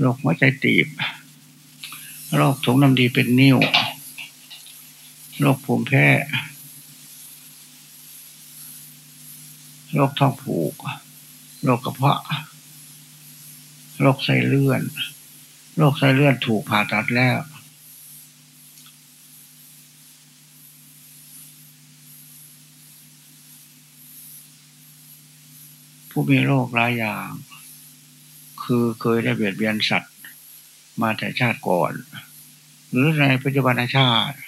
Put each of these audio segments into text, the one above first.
โรคหัวใจตีบ โรคถุงน้ำดีเป็นนิ่ว โรคภูมิแพ้ โรคท้องผูก โรคกระเพาะ โรคไส้เลื่อน โรคไส้เลื่อนถูกผ่าตัดแล้วผู้มีโรคหลายอย่าง คือเคยได้เบียดเบียนสัตว์ มาแต่ชาติก่อน หรือในปัจจุบันชาติ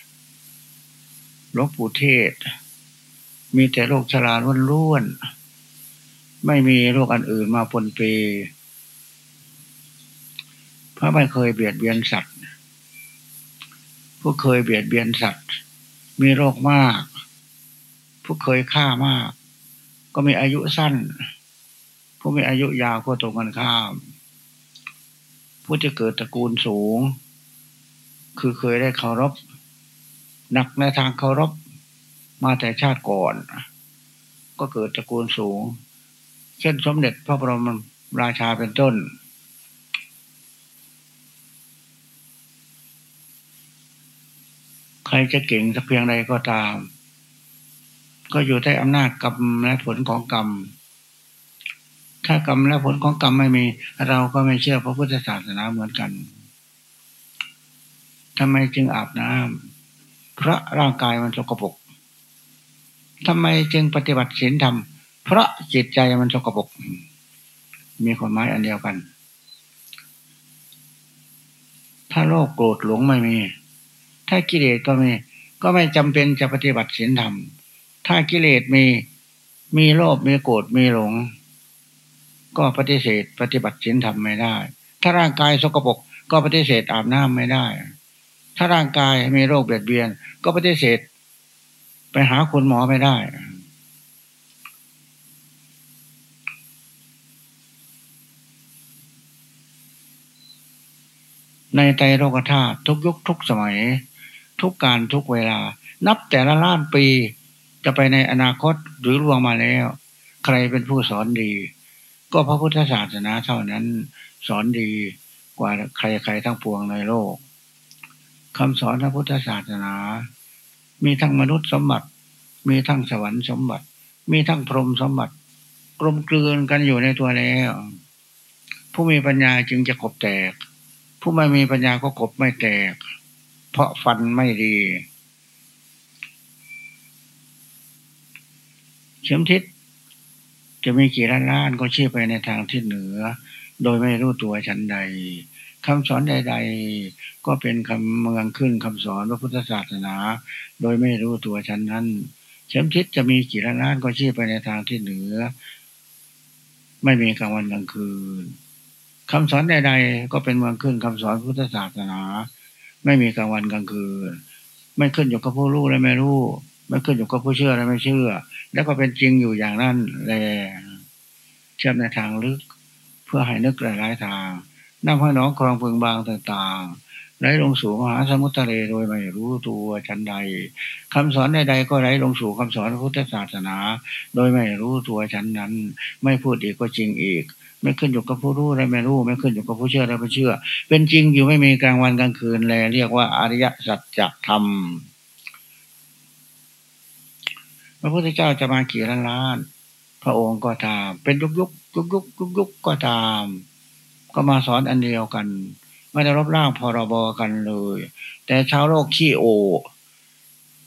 หลวงปู่เทศ มีแต่โรคชราล้วนๆไม่มีโรคอันอื่นมาปนเปเพราะไม่เคยเบียดเบียนสัตว์ผู้เคยเบียดเบียนสัตว์ มีโรคมาก ผู้เคยฆ่ามาก ก็มีอายุสั้น ผู้มีอายุยาวก็ตรงกันข้าม ผู้จะเกิดตระกูลสูง คือเคยได้เคารพหนักในทางเคารพมาแต่ชาติก่อน ก็เกิดตระกูลสูง เช่นสมเด็จพระบรมราชาเป็นต้น ใครจะเก่งสักเพียงใดก็ตาม ก็อยู่ใต้อำนาจกรรมและผลของกรรม ถ้ากรรมและผลของกรรมไม่มี เราก็ไม่เชื่อพระพุทธศาสนาเหมือนกันทำไมจึงอาบน้ำเพราะร่างกายมันสกปรกทำไมจึงปฏิบัติศีลธรรม เพราะจิตใจมันสกปรกมีคนหมายอันเดียวกัน ถ้าโลภโกรธหลงไม่มี ถ้ากิเลสก็มี ก็ไม่จำเป็นจะปฏิบัติศีลธรรม ถ้ากิเลสมี มีโลภมีโกรธมีหลง ก็ปฏิเสธ ปฏิบัติศีลธรรมไม่ได้ ถ้าร่างกายสกปรกก็ปฏิเสธอาบน้ำไม่ได้ ถ้าร่างกายมีโรคเบียดเบียน ก็ปฏิเสธ ไปหาคุณหมอไม่ได้ ในใจโลกธาตุทุกยุคทุกสมัย ทุกการทุกเวลา นับแต่ละล้านปีจะไปในอนาคตหรือล่วงมาแล้ว ใครเป็นผู้สอนดี ก็พระพุทธศาสนาเท่านั้นสอนดีกว่าใครๆทั้งปวงในโลกคำสอนพระพุทธศาสนา มีทั้งมนุษย์สมบัติ มีทั้งสวรรค์สมบัติ มีทั้งพรหมสมบัติ กลมกลืนกันอยู่ในตัวแล้วผู้มีปัญญาจึงจะกบแตก ผู้ไม่มีปัญญาก็กบไม่แตก เพราะฟันไม่ดี เข็มทิศ จะมีกี่ล้านล้านก็ชี้ไปในทางที่เหนือ โดยไม่รู้ตัวชั้นใดคำสอนใด ๆ ก็เป็นคำเมืองขึ้นคำสอนพระพุทธศาสนา โดยไม่รู้ตัวชั้นนั้นเข็มทิศจะมีกี่ล้านล้านก็ชี้ไปในทางที่เหนือ ไม่มีกลางวันกลางคืนคำสอนใด ๆ ก็เป็นเมืองขึ้นคำสอนพุทธศาสนา ไม่มีกลางวันกลางคืน ไม่ขึ้นอยู่กับผู้รู้และไม่รู้ ไม่ขึ้นอยู่กับผู้เชื่อและไม่เชื่อ แล้วก็เป็นจริงอยู่อย่างนั้นแลเชื่อมในทางลึก เพื่อให้นึกหลายๆทางนำให้น้องครองพึงบางต่างๆไหลลงสู่มหาสมุทรทะเลโดยไม่รู้ตัวชั้นใดคำสอนใดๆก็ไหลลงสู่คำสอนพุทธศาสนา โดยไม่รู้ตัวชั้นนั้น ไม่พูดอีกก็จริงอีก ไม่ขึ้นอยู่กับผู้รู้และไม่รู้ ไม่ขึ้นอยู่กับผู้เชื่อและไม่เชื่อ เป็นจริงอยู่ไม่มีกลางวันกลางคืนแล เรียกว่าอริยสัจธรรม พระพุทธเจ้าจะมากี่ล้านล้าน พระองค์ก็ตาม เป็นยุกยุกยุกยุกยุกยุกก็ตาม ก็มาสอนอันเดียวกัน ไม่ได้รบร่างพรบกันเลย แต่ชาวโลกขี้โอ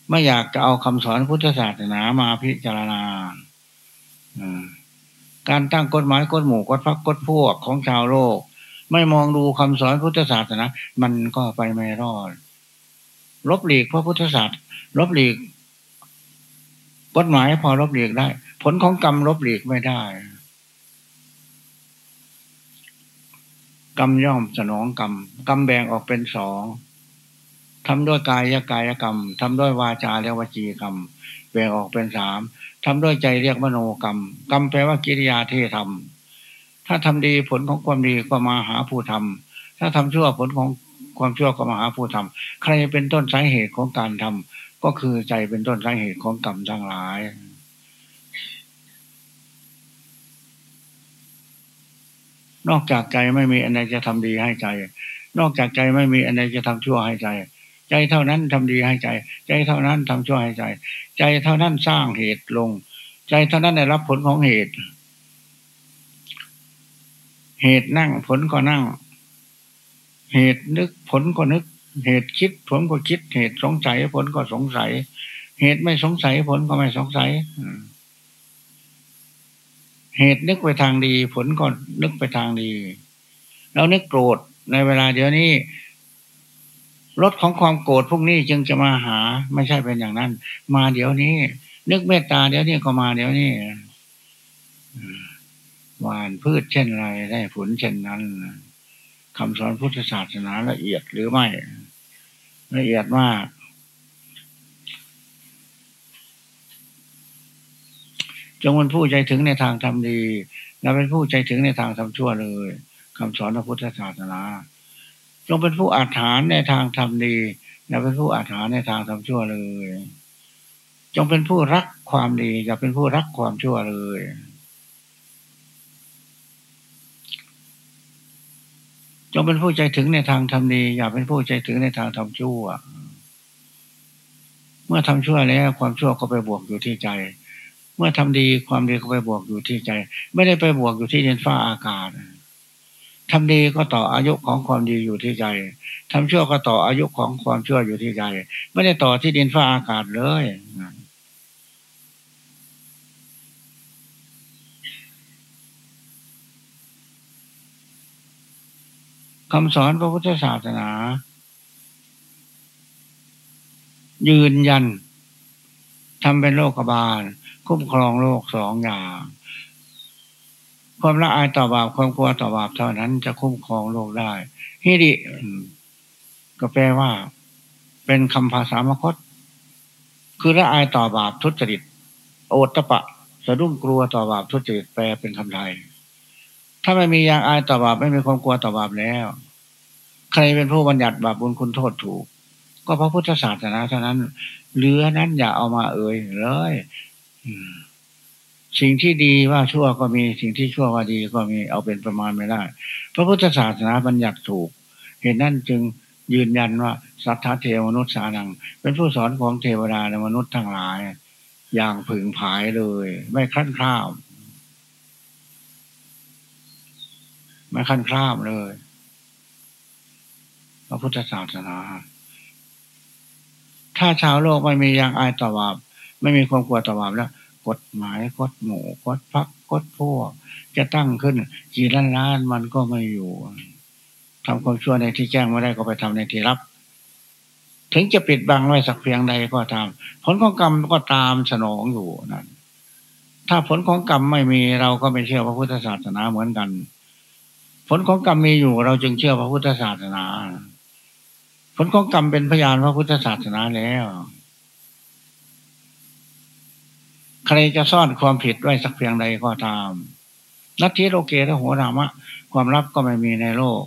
ไม่อยากจะเอาคำสอนพุทธศาสนามาพิจารณาการตั้งกฎหมายกฎหมู่กฎพักกฎพวกของชาวโลก ไม่มองดูคำสอนพุทธศาสนา มันก็ไปไม่รอดลบหลีกพระพุทธศาสนาลบหลีก กฎหมายพอลบหลีกได้ ผลของกรรมลบหลีกไม่ได้ กรรมย่อมสนองกรรม กรรมแบ่งออกเป็นสองทำด้วยกายกายกรรมทำด้วยวาจาเรียกวจีกรรมแบ่งออกเป็นสามทำด้วยใจเรียกมโนกรรม กรรมแปลว่ากิริยาที่ทำถ้าทำดีผลของความดีก็มาหาผู้ทำถ้าทำชั่วผลของความชั่วก็มาหาผู้ทำใครเป็นต้นสาเหตุของการทำ ก็คือใจเป็นต้นสาเหตุของกรรมทั้งหลาย นอกจากใจไม่มีอะไรจะทำดีให้ใจ นอกจากใจไม่มีอะไรจะทำชั่วให้ใจ ใจเท่านั้นทำดีให้ใจ ใจเท่านั้นทำชั่วให้ใจ ใจเท่านั้นสร้างเหตุลง ใจเท่านั้นได้รับผลของเหตุ เหตุนั่งผลก็นั่ง เหตุนึกผลก็นึก เหตุคิดผลก็คิด เหตุสงสัยผลก็สงสัย เหตุไม่สงสัยผลก็ไม่สงสัยเหตุนึกไปทางดี ผลก็นึกไปทางดีเรานึกโกรธในเวลาเดี๋ยวนี้รถของความโกรธพวกนี้จึงจะมาหา ไม่ใช่เป็นอย่างนั้น มาเดี๋ยวนี้ นึกเมตตาเดี๋ยวนี้ก็มาเดี๋ยวนี้หวานพืชเช่นไรได้ผลเช่นนั้นคำสอนพุทธศาสนาละเอียดหรือไม่ ละเอียดมาก จงเป็นผู้ใจถึงในทางทำดีและเป็นผู้ใจถึงในทางทำชั่วเลยคำสอนพระพุทธศาสนา จงเป็นผู้อาถรรพ์ในทางทำดีและเป็นผู้อาถรรพ์ในทางทำชั่วเลย จงเป็นผู้รักความดีอย่าเป็นผู้รักความชั่วเลย จงเป็นผู้ใจถึงในทางทำดี อย่าเป็นผู้ใจถึงในทางทำชั่ว เมื่อทำชั่วแล้ว ความชั่วก็ไปบวกอยู่ที่ใจ เมื่อทำดีความดีก็ไปบวกอยู่ที่ใจ ไม่ได้ไปบวกอยู่ที่ดินฟ้าอากาศทำดีก็ต่ออายุของความดีอยู่ที่ใจทำชั่วก็ต่ออายุของความชั่วอยู่ที่ใจ ไม่ได้ต่อที่ดินฟ้าอากาศเลย คำสอนพระพุทธศาสนา ยืนยันทำเป็นโลกบาล คุ้มครองโลกสองอย่าง ความละอายต่อบาปความกลัวต่อบาปเท่านั้นจะคุ้มครองโลกได้ฮิริก็แปลว่า เป็นคำภาษามคต คือละอายต่อบาปทุจริต โอตตะปะ สะดุ้งกลัวต่อบาปทุจริตแปลเป็นคำไทย ถ้าไม่มียางอายต่อบาปไม่มีความกลัวต่อบาปแล้ว ใครเป็นผู้บัญญัติบาปบุญคุณโทษถูก ก็พระพุทธศาสนาเท่านั้น เหลือนั้นอย่าเอามาเอ่ยเลยสิ่งที่ดีว่าชั่วก็มีสิ่งที่ชั่วว่าดีก็มีเอาเป็นประมาณไม่ได้ พระพุทธศาสนาบัญญัติถูก เหตุนั้นจึงยืนยันว่า สัทธาเทวมนุษย์สานัง เป็นผู้สอนของเทวดาและมนุษย์ทั้งหลาย อย่างผึ่งผายเลย ไม่ขั้นข้าว ไม่ขั้นข้ามเลย พระพุทธศาสนา ถ้าชาวโลกไม่มียางอายต่อบาปไม่มีความกลัวต่อบาปแล้วกฎหมายกฎหมู่กฎพักกฎพวก จะตั้งขึ้นกี่ล้านล้านมันก็ไม่อยู่ทำความชั่วในที่แจ้งไม่ได้ก็ไปทำในที่รับ ถึงจะปิดบังไว้สักเพียงใดก็ตามผลของกรรมก็ตามสนองอยู่นั่นถ้าผลของกรรมไม่มีเราก็ไม่เชื่อพระพุทธศาสนาเหมือนกัน ผลของกรรมมีอยู่เราจึงเชื่อพระพุทธศาสนา ผลของกรรมเป็นพยานพระพุทธศาสนาแล้วใครจะซ่อนความผิดไว้สักเพียงใดก็ตามนัตถิโลเกทหัวรามะ ความลับก็ไม่มีในโลก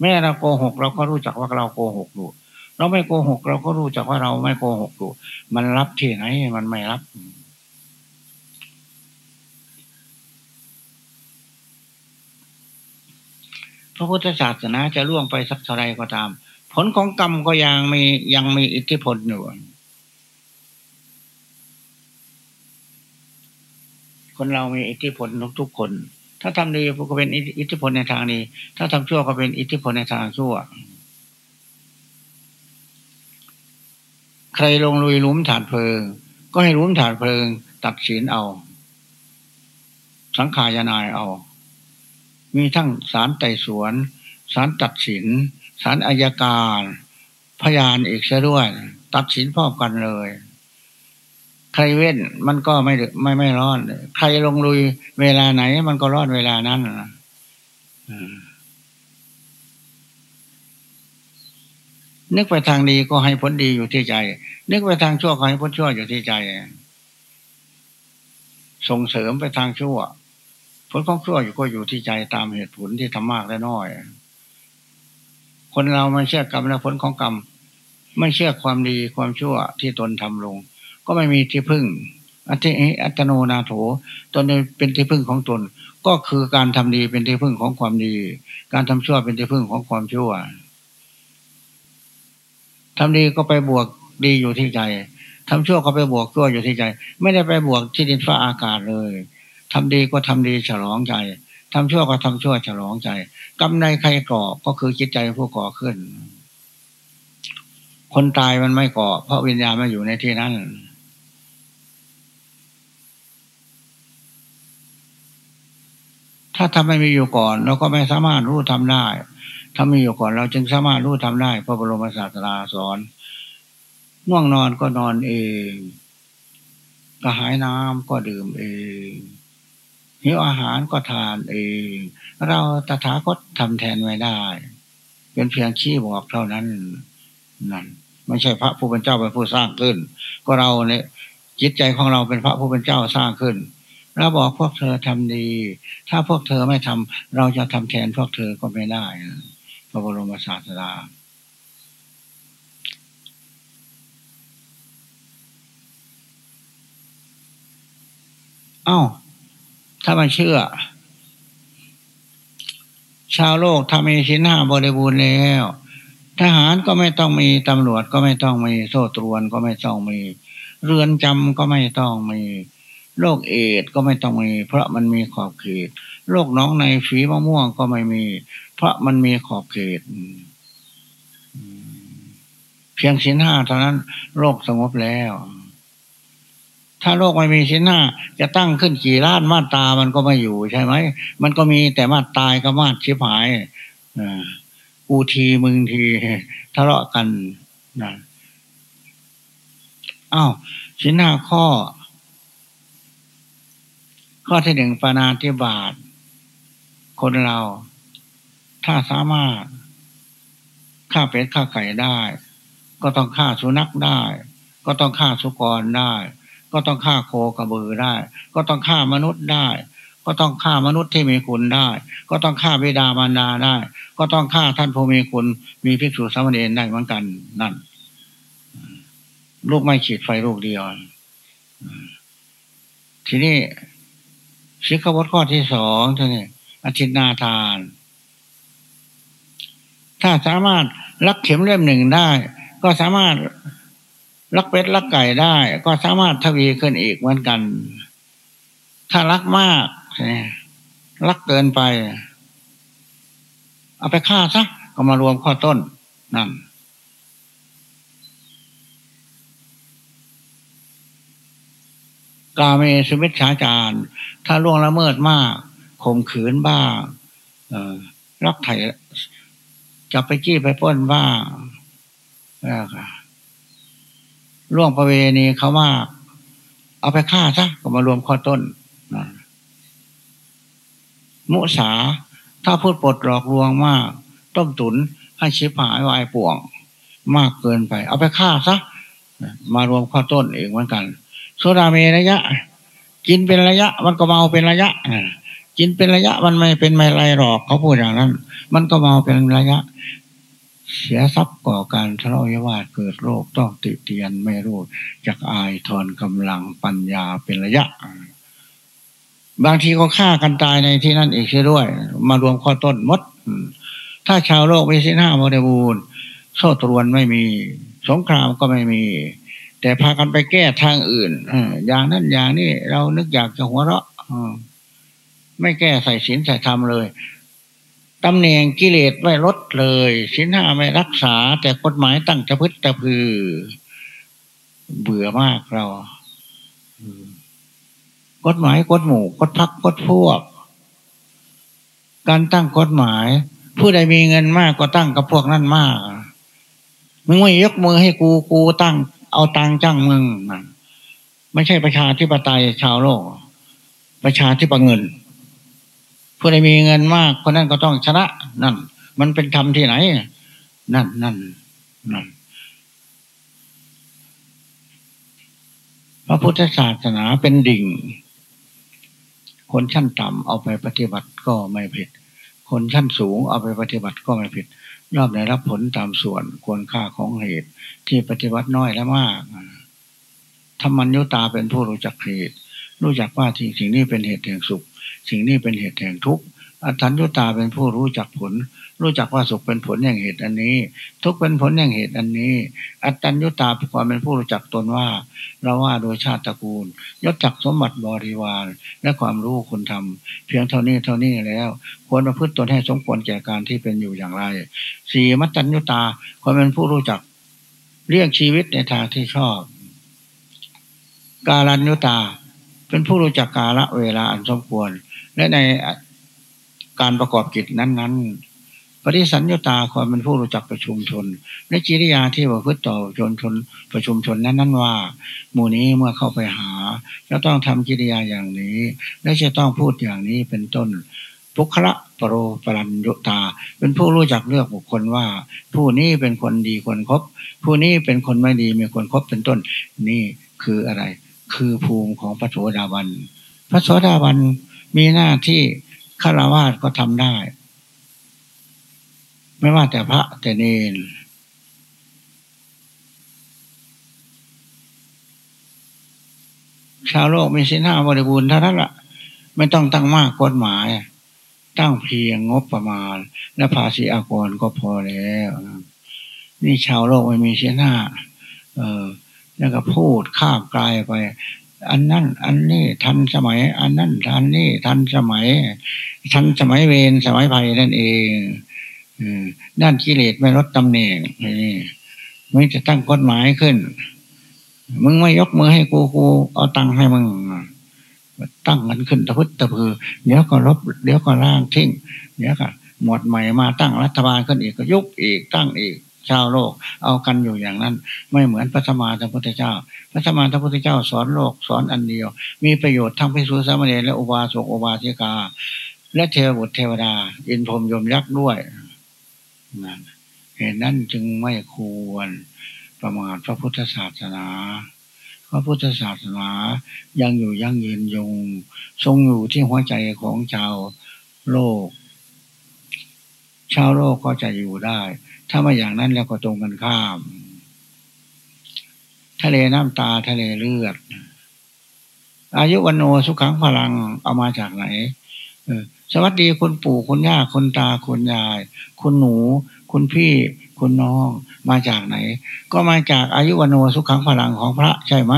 แม้เราโกหก เราก็รู้จักว่าเราโกหกอยู่เราไม่โกหก เราก็รู้จักว่าเราไม่โกหกอยู่มันรับที่ไหนมันไม่รับ พระพุทธศาสนาจะล่วงไปสักเท่าไรก็ตาม ผลของกรรมก็ยังมียังมีอิทธิพลอยู่คนเรามีอิทธิพลทุกคน ถ้าทำดีก็เป็นอิทธิพลในทางดี ถ้าทำชั่วก็เป็นอิทธิพลในทางชั่ว ใครลงลุยลุ้มฐานเพลิง ก็ให้ลุ้มฐานเพลิง ตัดสินเอา สังขารยนายเอา มีทั้งสารไต่สวนสารตัดสินสารอายการ พยานอีกซะด้วย ตัดสินพร้อมกันเลย ใครเว้นมันก็ไม่ไม่ไม่รอนใครลงลุยเวลาไหน มันก็รอนเวลานั้นนึกไปทางดีก็ให้ผลดีอยู่ที่ใจ นึกไปทางชั่วก็ให้ผลชั่วอยู่ที่ใจ ส่งเสริมไปทางชั่ว ลของชั่วอยู่ก็อยู่ที่ใจตามเหตุผลที่ทำมากและน้อย คนเราไม่เชื่อกรรมและผลของกรรม ไม่เชื่อความดีความชั่วที่ตนทำลง ก็ไม่มีที่พึ่ง อัติอัตโนนาโถตนเป็นที่พึ่งของตน ก็คือการทำดีเป็นที่พึ่งของความดี การทำชั่วเป็นที่พึ่งของความชั่วทำดีก็ไปบวกดีอยู่ที่ใจทำชั่วก็ไปบวกชั่วอยู่ที่ใจ ไม่ได้ไปบวกที่ดินฟ้าอากาศเลย ทำดีก็ทำดีฉลองใจทำชั่วก็ทำชั่วฉลองใจกำในใครก่อก็คือจิตใจผู้ก่อขึ้น คนตายมันไม่ก่อ เพราะวิญญาณไม่อยู่ในที่นั้นถ้าทำไม่มีอยู่ก่อน เราก็ไม่สามารถรู้ทำได้ ถ้ามีอยู่ก่อนเราจึงสามารถรู้ทำได้พระบรมศาสดาสอนง่วงนอนก็นอนเองกระหายน้ำก็ดื่มเอง หิวอาหารก็ทานเองเราตถาคตทำแทนไม่ได้ เป็นเพียงชี้บอกเท่านั้นนั่นไม่ใช่พระผู้เป็นเจ้าเป็นผู้สร้างขึ้น ก็เราเนี่ยจิตใจของเราเป็นพระผู้เป็นเจ้าสร้างขึ้นเราบอกพวกเธอทำดี ถ้าพวกเธอไม่ทำเราจะทำแทนพวกเธอก็ไม่ได้พระบรมศาสดาเอา้า ถ้ามันเชื่อ ชาวโลกทำมีชิ้นห้าบริบูรณ์แล้ว ทหารก็ไม่ต้องมีตำรวจก็ไม่ต้องมีโซ่ตรวนก็ไม่ต้องมี เรือนจำก็ไม่ต้องมีโรคเอดก็ไม่ต้องมี เพราะมันมีขอบเขตโรคน้องในฝีมะม่วงก็ไม่มี เพราะมันมีขอบเขตเพียงสินห้าเท่านั้นโรคสงบแล้ว ถ้าโรคไม่มีสินหน้า จะตั้งขึ้นกี่ล้านมาตามันก็ไม่อยู่ใช่ไหม มันก็มีแต่มาตายก็มาชิบหายกูทีมึงทีทะเลาะกันนะอ้าวสินหน้าข้อ ข้อที่หนึ่งปานาธิบาตคนเรา ถ้าสามารถฆ่าเป็ดฆ่าไก่ได้ ก็ต้องฆ่าสุนัขได้ ก็ต้องฆ่าสุกรได้ ก็ต้องฆ่าโคกระบือได้ ก็ต้องฆ่ามนุษย์ได้ ก็ต้องฆ่ามนุษย์ที่มีคุณได้ ก็ต้องฆ่าบิดามารดาได้ ก็ต้องฆ่าท่านผู้มีคุณ มีภิกษุสามเณรได้เหมือนกันนั่น ลูกไม่ขีดไฟลูกเดียวทีนี้สิกขาบทข้อที่สองท่านี่อธินาทาน ถ้าสามารถลักเข็มเล่มหนึ่งได้ ก็สามารถ ลักเป็ดลักไก่ได้ ก็สามารถทวีขึ้นอีกเหมือนกัน ถ้ารักมากรักเกินไป เอาไปฆ่าซะก็มารวมข้อต้นนั่นกาเมสุมิชฌาจารถ้าล่วงละเมิดมากข่มขืนบ้างรักไถ่จะไปจี้ไปป้นบ้างล่ว ล่วงประเวณีเขามากเอาไปฆ่าซะก็มารวมข้อต้นมุสา ถ้าพูดปลดหลอกลวงมาก ต้มตุนให้ชิบหายวายป่วง มากเกินไป เอาไปฆ่าซะมารวมข้อต้นเองเหมือนกันโซดาเมระยะ กินเป็นระยะ มันก็เมาเป็นระยะกินเป็นระยะมันไม่เป็นไม่ไรหรอกเขาพูดอย่างนั้น มันก็เมาเป็นระยะ เสียทรัพย์ก่อการทะเลาะวิวาทเกิดโรคต้องติเตียนไม่รู้จากอายทอนกำลังปัญญาเป็นระยะ บางทีก็ฆ่ากันตายในที่นั่นอีกเช่ด้วย มารวมข้อต้นมด ถ้าชาวโลกไม่ใช่หน้าโมเดบูลโซ่ตรวนไม่มีสงครามก็ไม่มี แต่พากันไปแก้ทางอื่นอย่างนั้นอย่างนี้เรานึกอยากจะหัวเราะไม่แก้ใส่ศีลใส่ธรรมเลย ตำแหน่งกิเลสไม่ลดเลยศีลห้าไม่รักษา แต่กฎหมายตั้งจะพึ่ตะพือ เบื่อมากเรากฎหมายกฎหมู่กฎพักกฎพวก การตั้งกฎหมาย ผู้ใดมีเงินมากก็ตั้งกับพวกนั้นมากมึงไม่ยกมือให้กูกูตั้ง เอาตังจ้างมึงไม่ใช่ประชาธิปไตยชาวโลก ประชาธิปเงิน ผู้ใดมีเงินมากคนนั้นก็ต้องชนะ นั่น มันเป็นธรรมที่ไหน นั่นนั่นนั่นพระพุทธศาสนาเป็นดิ่ง คนชั้นต่ำเอาไปปฏิบัติก็ไม่ผิด คนชั้นสูงเอาไปปฏิบัติก็ไม่ผิดย่อมได้รับผลตามส่วนควรค่าของเหตุ ที่ปฏิบัติน้อยและมากธรรมัญญตาเป็นผู้รู้จักเหตุ รู้จักว่าสิ่งสิ่งนี้เป็นเหตุแห่งสุข สิ่งนี้เป็นเหตุแห่งทุกข์อัตัญญตาเป็นผู้รู้จักผล รู้จักว่าสุขเป็นผลแห่งเหตุอันนี้ ทุกเป็นผลแห่งเหตุอันนี้ อัตัญญตาเป็นความเป็นผู้รู้จักตนว่า เราว่าโดยชาติตระกูลยศจักสมบัติบริวาร และความรู้คุณธรรมเพียงเท่านี้เท่านี้แล้ว ควรประพฤติตนให้สมควรแก่การที่เป็นอยู่อย่างไรสี่มัตตัญญตาความเป็นผู้รู้จักเลี้ยงชีวิตในทางที่ชอบ กาลัญญตาเป็นผู้รู้จักกาละเวลาอันสมควร และในการประกอบกิจนั้น ๆ ปฏิสัญญาตาความเป็นผู้รู้จักประชุมชน และจิริยาที่ประพฤติต่อชนชนประชุมชนนั้นๆว่า หมู่นี้เมื่อเข้าไปหาจะต้องทำกิริยาอย่างนี้ และจะต้องพูดอย่างนี้เป็นต้นปุคละปรโรปรัญญตา เป็นผู้รู้จักเลือกบุคคลว่า ผู้นี้เป็นคนดีควรครบผู้นี้เป็นคนไม่ดีไม่ควรครบเป็นต้น นี่คืออะไร คือภูมิของพระโสดาบัน พระโสดาบัน มีหน้าที่ฆราวาสก็ทำได้ ไม่ว่าแต่พระแต่เนนชาวโลกมีสินห้าบริบูรณ์เท่านั้นละไม่ต้องตั้งมากกฎหมาย ตั้งเพียงงบประมาณ และภาษีอากรก็พอแล้ว นี่ชาวโลกไม่มีสินห้าเออแล้วก็พูดข้ามกลายไป อันนั้นอันนี้ทันสมัย อันนั้นทันนี่ทันสมัย ทันสมัยเวรสมัยภัยนั่นเองด้านกิเลสไม่ลดตำแหน่งนี่ไม่จะตั้งกฎหมายขึ้น มึงไม่ยกมือให้กูกูเอาตังค์ให้มึงตั้งกันขึ้นตะพึดตะพือ เดี๋ยวก็ลบ เดี๋ยวก็ล่างทิ้งเดี๋ยวก็หมดใหม่มาตั้งรัฐบาลขึ้นอีกก็ยุบอีกตั้งอีก ชาวโลก เอากันอยู่อย่างนั้น ไม่เหมือนพระธรรมาสัมพุทธเจ้า พระธรรมาสัมพุทธเจ้าสอนโลกสอนอันเดียว มีประโยชน์ทั้งพิสุสามเณรและอุบาสกอุบาสิกา และเทวบุตรเทวดา อินพรมยมยักษ์ด้วยนั่นเหตุนั้นจึงไม่ควรประมาทพระพุทธศาสนา พระพุทธศาสนายังอยู่ยั่งยืนยง ทรงอยู่ที่หัวใจของชาวโลก ชาวโลกก็จะอยู่ได้ ถ้ามาอย่างนั้นแล้วก็ตรงกันข้าม ทะเลน้ำตาทะเลเลือด อายุวันโนสุขังพลังเอามาจากไหนสวัสดีคุณปู่คุณย่าคุณตาคุณยาย คุณหนู คุณพี่ คุณน้อง มาจากไหน ก็มาจากอายุวันโนสุขังพลังของพระใช่ไหม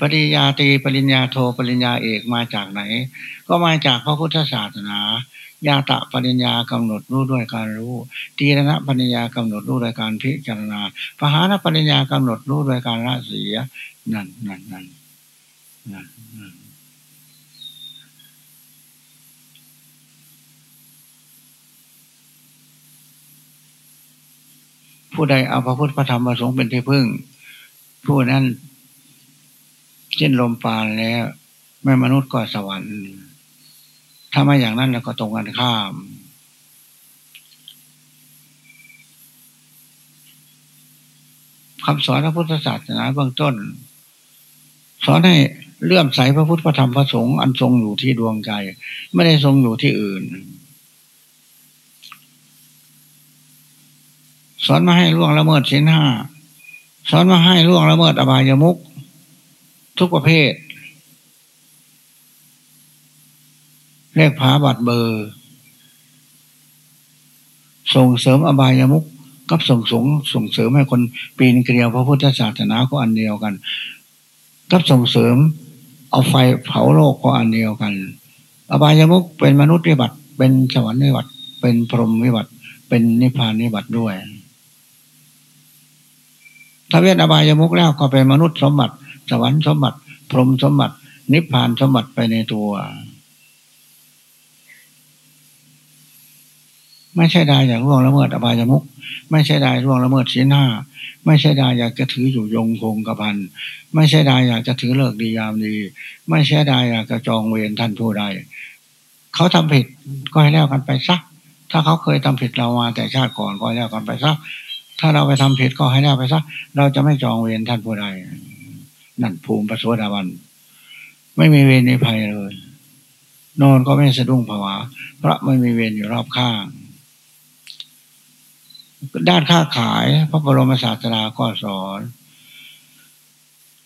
ปริญญาตรีปริญญาโทปริญญาเอกมาจากไหน ก็มาจากพระพุทธศาสนา ญาตะปริญญากำหนดรู้ด้วยการรู้ตีรณะปริญญากำหนดรู้ด้วยการพิจารณาปหานปริญญากำหนดรู้ด้วยการละเสียนั่นนั่นนั่นนั่นผู้ใดเอาพระพุทธพระธรรมพระสงฆ์เป็นที่พึ่ง ผู้นั้น เช่นลมปานแล้วไม่มนุษย์ก็สวรรค์ ถ้าไม่อย่างนั้นแล้วก็ตรงกันข้าม คำสอนพระพุทธศาสนาเบื้องต้น สอนให้เลื่อมใสพระพุทธพระธรรมพระสงฆ์อันทรงอยู่ที่ดวงใจ ไม่ได้ทรงอยู่ที่อื่น สอนมาให้ล่วงละเมิดสินห้าสอนมาให้ล่วงละเมิดอบายมุก ทุกประเภท เลขผาบัตรเบอร์ ส่งเสริมอบายามุกกับส่งสงส่งเสริมให้คนปีนเกลียวพระพุทธศาสนาก็อันเดียวกัน กับส่งเสริมเอาไฟเผาโลกก็อันเดียวกัน อบายามุกเป็นมนุษย์วิบัติเป็นสวรรค์วิบัติเป็นพรหมวิบัติเป็นนิพพานวิบัติด้วยถ้าเวียนอบายามุกแล้วก็เป็นมนุษย์สมบัติ สวรรค์สมบัติ พรหมสมบัติ นิพพานสมบัติไปในตัว ไม่ใช่ได้อยากล่วงละเมิดอบายมุกไม่ใช่ได้ล่วงละเมิดศีลห้าไม่ใช่ได้อยากจะถืออยู่ยงคงกระพันไม่ใช่ได้อยากจะถือเลิกดียามดี ไม่ใช่ได้อยากจะจองเวรท่านผู้ใดเขาทำผิดก็ให้แล้วกันไปซักถ้าเขาเคยทำผิดเรามาแต่ชาติก่อนก็ให้แล้วกันไปซักถ้าเราไปทำผิดก็ให้แล้วไปซักเราจะไม่จองเวรท่านผู้ใด นั่นภูมิประสวดาวัน ไม่มีเวรในภัยเลย นอนก็ไม่สะดุ้งผวา เพราะไม่มีเวรอยู่รอบข้าง ด้านค้าขายพระบรมศาสดาก็สอน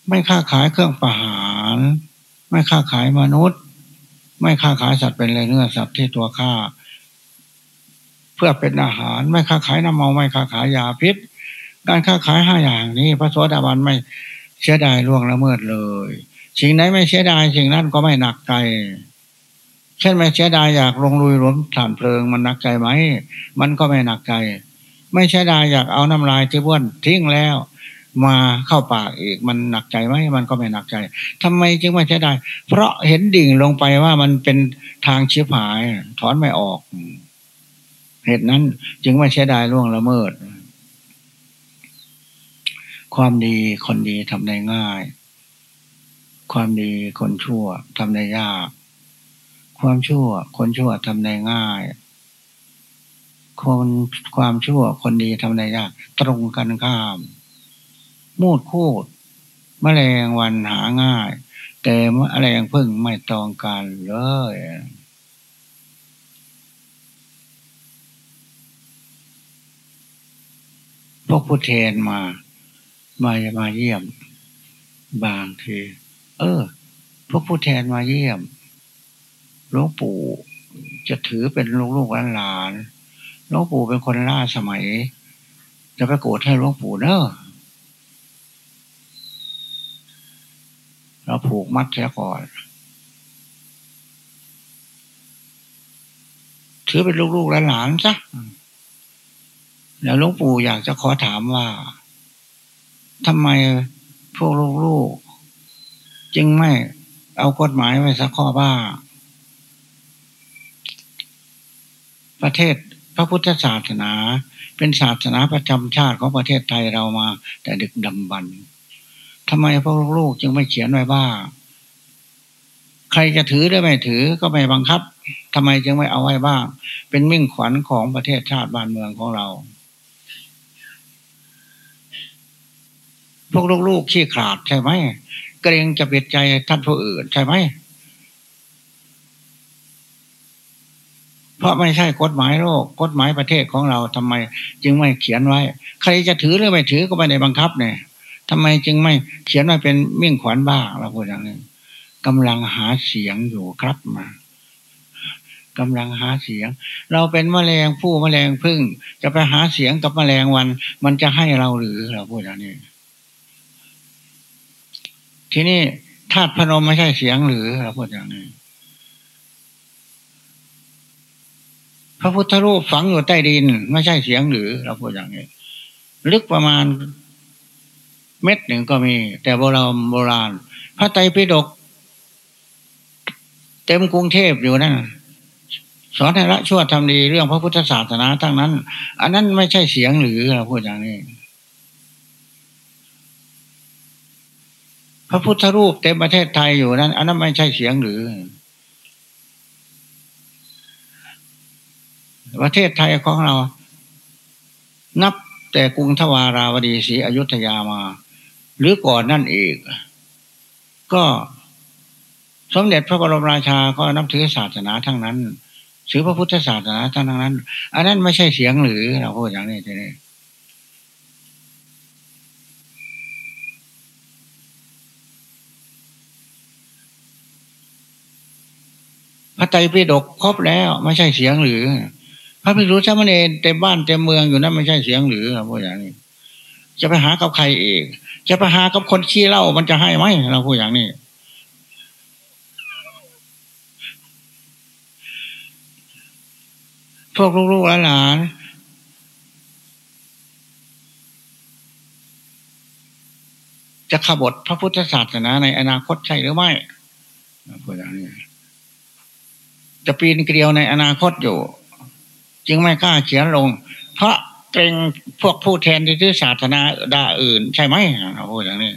ไม่ค้าขายเครื่องประหาร ไม่ค้าขายมนุษย์ ไม่ค้าขายสัตว์เป็นเลยเนื้อสัตว์ที่ตัวฆ่า เพื่อเป็นอาหาร ไม่ค้าขายน้ำเมาไม่ค้าขายยาพิษการค้าขายห้าอย่างนี้ พระโสดาบันไม่ เสียดายล่วงละเมิดเลย สิ่งไหนไม่เสียดายสิ่งนั้นก็ไม่หนักใจ เช่นไม่เสียดายอยากลงลุยหลวมฐานเพลิงมันหนักใจไหม มันก็ไม่หนักใจ ไม่เสียดายอยากเอาน้ำลายที่บ้วนทิ้งแล้ว มาเข้าปากอีกมันหนักใจไหมมันก็ไม่หนักใจทำไมจึงไม่เสียดายเพราะเห็นดิ่งลงไปว่ามันเป็นทางชียบหาย ถอนไม่ออก เหตุนั้นจึงไม่เสียดายล่วงละเมิด ความดีคนดีทำได้ง่าย ความดีคนชั่วทำได้ยาก ความชั่วคนชั่วทำได้ง่าย คนความชั่วคนดีทำได้ยาก ตรงกันข้าม มูดคูดมแมลงวันหาง่าย แต่มแมลงพึ่งไม่ตรงกันเลยพวกผู้แทนมา มามาเยี่ยม บางที เออ พวกผู้แทนมาเยี่ยมหลวงปู่จะถือเป็นลูกลูกหลานหลวงปู่เป็นคนล่าสมัย จะไปโกรธให้หลวงปู่เนอะเราผูกมัดเสียก่อน ถือเป็นลูกๆหลานๆซะแล้วหลวงปู่อยากจะขอถามว่า ทำไมพวกลูกๆจึงไม่เอากฎหมายไว้สักข้อบ้าง ประเทศพระพุทธศาสนา เป็นศาสนาประจำชาติของประเทศไทยเรามา แต่ดึกดำบรรทำไมพวกลูกจึงไม่เขียนไว้บ้างใครจะถือหรือไม่ถือก็ไม่บังคับ ทำไมจึงไม่เอาไว้บ้าง เป็นมิ่งขวัญของประเทศชาติบ้านเมืองของเรา พวกลูกๆขี้ขาดใช่ไหมเกรงจะเบียดใจท่านผู้อื่นใช่ไหมเพราะไม่ใช่กฎหมายโลกกฎหมายประเทศของเราทำไม จึงไม่เขียนไว้ ใครจะถือหรือไม่ถือก็ไม่ได้บังคับเนี่ยทำไมจึงไม่เขียนไว้เป็นมิ่งขวัญบ้าเราพูดอย่างนี้กำลังหาเสียงอยู่ครับมากำลังหาเสียง เราเป็นแมลงผู้แมลงพึ่ง จะไปหาเสียงกับแมลงวัน มันจะให้เราหรือเราพูดอย่างนี้ ทีนี้ธาตุพนมไม่ใช่เสียงหรือเราพูดอย่างนี้พระพุทธรูปฝังอยู่ใต้ดิน ไม่ใช่เสียงหรือเราพูดอย่างนี้ ลึกประมาณเม็ดหนึ่งก็มี แต่โบราณโบราณ พระไตรปิฎกเต็มกรุงเทพอยู่นั่นสอนให้ละชั่วทำดีเรื่องพระพุทธศาสนาทั้งนั้น อันนั้นไม่ใช่เสียงหรือเราพูดอย่างนี้ พระพุทธรูปเต็มประเทศไทยอยู่นั้น อันนั้นไม่ใช่เสียงหรือ ประเทศไทยของเรา นับแต่กรุงทวาราวดีศรีอยุธยามา หรือก่อนนั่นเองก็สมเด็จพระบรมราชาก็นับถือศาสนาทั้งนั้นถือพระพุทธศาสนาทั้งนั้น อันนั้นไม่ใช่เสียงหรือเราพูดอย่างนี้ทีนี้ พระไตรปิฎกครบแล้วไม่ใช่เสียงหรือ พระภิกษุสามเณรเต็มบ้านเต็มเมืองอยู่นั่นไม่ใช่เสียงหรือพูดอย่างนี้ จะไปหากับใครเองจะไปหากับคนขี้เล่ามันจะให้ไหมเราพูดอย่างนี้พวกลูกๆหลานจะขบฏพระพุทธศาสนาในอนาคตใช่หรือไม่พูดอย่างนี้ จะปีนเกลียวในอนาคตอยู่ จึงไม่กล้าเขียนลง เพราะเกรงพวกผู้แทนที่ถือศาสนาดาอื่น ใช่ไหมเราพูดอย่างนี้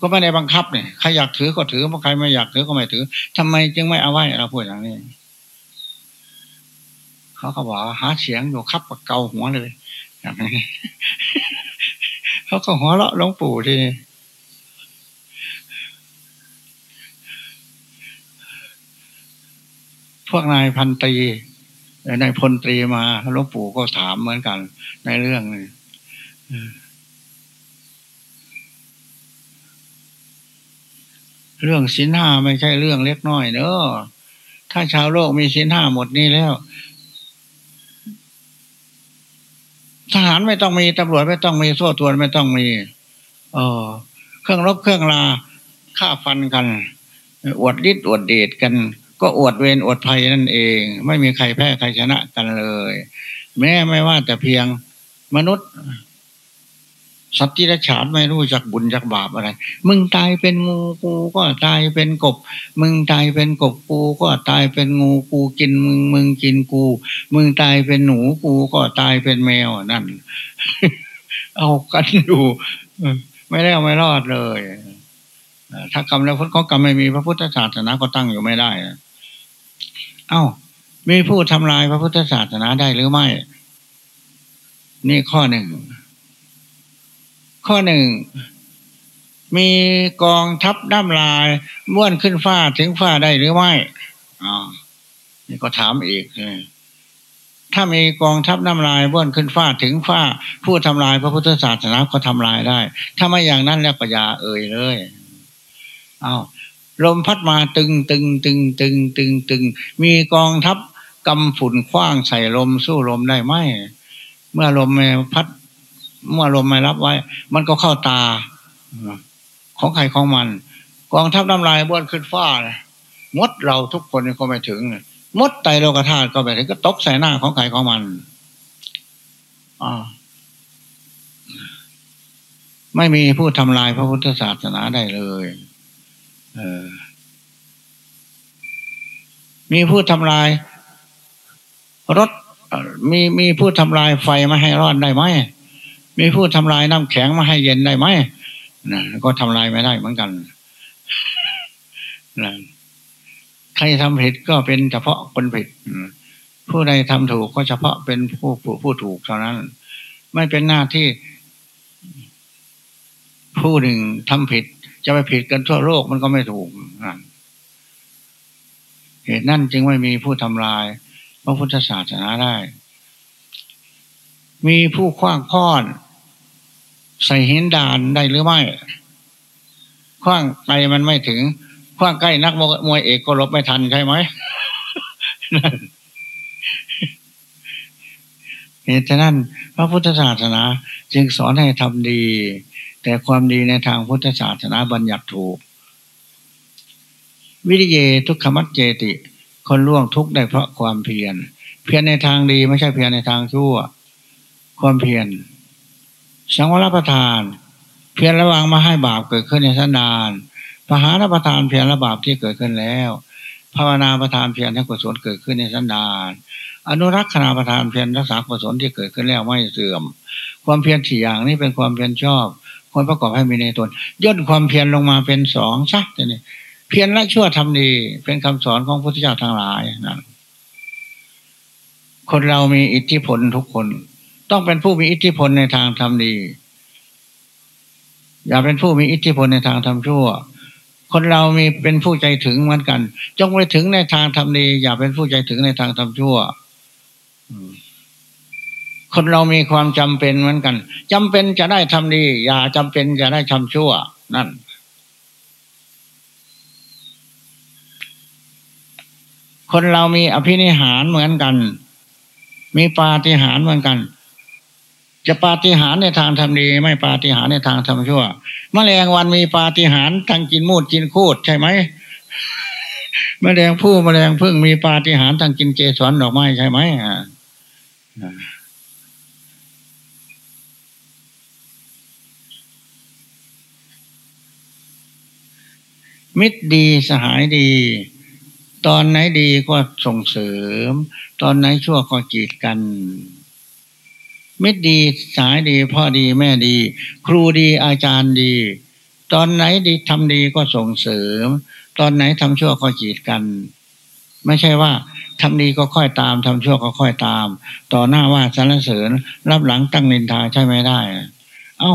ก็ไม่ได้บังคับเนี่ยใครอยากถือก็ถือใครไม่อยากถือก็ไม่ถือทำไมจึงไม่เอาไว้เราพูดอย่างนี้เขาก็บอกหาเสียงอยู่คับกับเกาหัวเลยอย่างนี้เขาก็หัวเราะหลวงปู่ทีนี้ พวกนายพันตรีนายพลตรีมาหลวงปู่ก็ถามเหมือนกัน ในเรื่องนี้เรื่องสินห้าไม่ใช่เรื่องเล็กน้อยเนอะถ้าชาวโลกมีสินห้าหมดนี้แล้ว ทหารไม่ต้องมีตำรวจไม่ต้องมีโซ่ตรวนไม่ต้องมี เออเครื่องรบเครื่องลาฆ่าฟันกัน อวดฤทธิ์อวดเดชกัน ก็อวดเวรอวดภัยนั่นเอง ไม่มีใครแพ้ใครชนะกันเลย แม้ไม่ว่าแต่เพียงมนุษย์ สัตว์ที่รฉานไม่รู้จักบุญจักบาปอะไร มึงตายเป็นงูกูก็ตายเป็นกบ มึงตายเป็นกบกูก็ตายเป็นงูกูกินมึงมึงกินกู มึงตายเป็นหนูกูก็ตายเป็นแมวนั่น เอากันอยู่ไม่ได้ไม่รอดเลย ถ้ากรรมแล้วพุทธกรรมไม่มีพระพุทธศาสนาก็ตั้งอยู่ไม่ได้ เอ้า มีผู้ทำลายพระพุทธศาสนาได้หรือไม่ นี่ข้อหนึ่ง ข้อหนึ่ง มีกองทัพน้ำลายม้วนขึ้นฟ้าถึงฟ้าได้หรือไม่อ่านี่ก็ถามอีกถ้ามีกองทัพน้ำลายบ้วนขึ้นฟ้าถึงฟ้า ผู้ทำลายพระพุทธศาสนาก็ทำลายได้ ถ้าไม่อย่างนั้นแล้วก็อย่าเอ่ยเลย เอ้า ลมพัดมาตึงตึงตึงตึงตึงตึง มีกองทัพกำฝุ่นคว้างใส่ลมสู้ลมได้ไหมเมื่อลมพัด เมื่อลมไม่รับไว้ มันก็เข้าตา ของใครของมัน กองทัพน้ำลายบ้วนขึ้นฟ้ามดเราทุกคนก็ไม่ถึงมดไตโลกธาตุก็ไปถึงก็ตกใส่หน้าของใครของมันอ่าไม่มีผู้ทำลายพระพุทธศาสนาได้เลย มีผู้ทำลายรถมีมีผู้ทำลายไฟไม่ให้รอดได้ไหม มีผู้ทำลายน้ำแข็งมาให้เย็นได้ไหมนะก็ทำลายไม่ได้เหมือนกันนะใครทำผิดก็เป็นเฉพาะคนผิด ผู้ใดทำถูกก็เฉพาะเป็นผู้ผู้ผู้ถูกเท่านั้น ไม่เป็นหน้าที่ ผู้หนึ่งทำผิด จะไปผิดกันทั่วโลกมันก็ไม่ถูกเหตุนั่นจึงไม่มีผู้ทำลายพระพุทธศาสนาได้ มีผู้คว้างพ้อน ใส่หินดานได้หรือไม่คว้างไปมันไม่ถึงคว้างใกล้นักมวยเอกก็ลบไม่ทันใช่ไหมเหตุฉะนั้น พระพุทธศาสนาจึงสอนให้ทำดี แต่ความดีในทางพุทธศาสนาบัญญัติถูก วิริเยทุกขมัจเจติ คนล่วงทุกได้เพราะความเพียร เพียรในทางดีไม่ใช่เพียรในทางชั่ว ความเพียรสังวรประทาน เพียรระวังมาให้บาปเกิดขึ้นในสันดานปหานประทานเพียรละบาปที่เกิดขึ้นแล้วภาวนาประทานเพียรให้กุศลเกิดขึ้นในสันดานอนุรักษณาประทานเพียรรักษากุศลที่เกิดขึ้นแล้วไม่เสื่อม ความเพียรสี่อย่างนี้เป็นความเพียรชอบ ควรประกอบให้มีในตนย่นความเพียรลงมาเป็นสองชักเนี่เพียรละชั่วทำดี เป็นคำสอนของพุทธเจ้าทั้งหลายนะคนเรามีอิทธิพลทุกคน ต้องเป็นผู้มีอิทธิพลในทางทำดี อย่าเป็นผู้มีอิทธิพลในทางทำชั่ว คนเรามีเป็นผู้ใจถึงเหมือนกัน จงไปถึงในทางทำดี อย่าเป็นผู้ใจถึงในทางทำชั่ว คนเรามีความจำเป็นเหมือนกันจำเป็นจะได้ทำดี อย่าจำเป็นจะได้ทำชั่ว นั่น คนเรามีอภินิหารเหมือนกัน มีปาฏิหารเหมือนกัน จะปาฏิหารในทางทำดี ไม่ปาฏิหารในทางทำชั่วมแมลงวันมีปาฏิหารทางกินมูดกินคูดใช่ไหมมแมลงผู้มแมลงพึ่งมีปาฏิหารทางกินเกสรดอกไม้ใช่ไหมอ่า มิตรดีสหายดี ตอนไหนดีก็ส่งเสริม ตอนไหนชั่วก็กีดกัน มิตรดีสายดี พ่อดีแม่ดี ครูดีอาจารย์ดี ตอนไหนดีทำดีก็ส่งเสริม ตอนไหนทำชั่วก็จีดกัน ไม่ใช่ว่าทำดีก็ค่อยตามทำชั่วก็ค่อยตาม ต่อหน้าว่าสรรเสริญรับหลังตั้งนินทาใช่ไม่ได้ เอา้า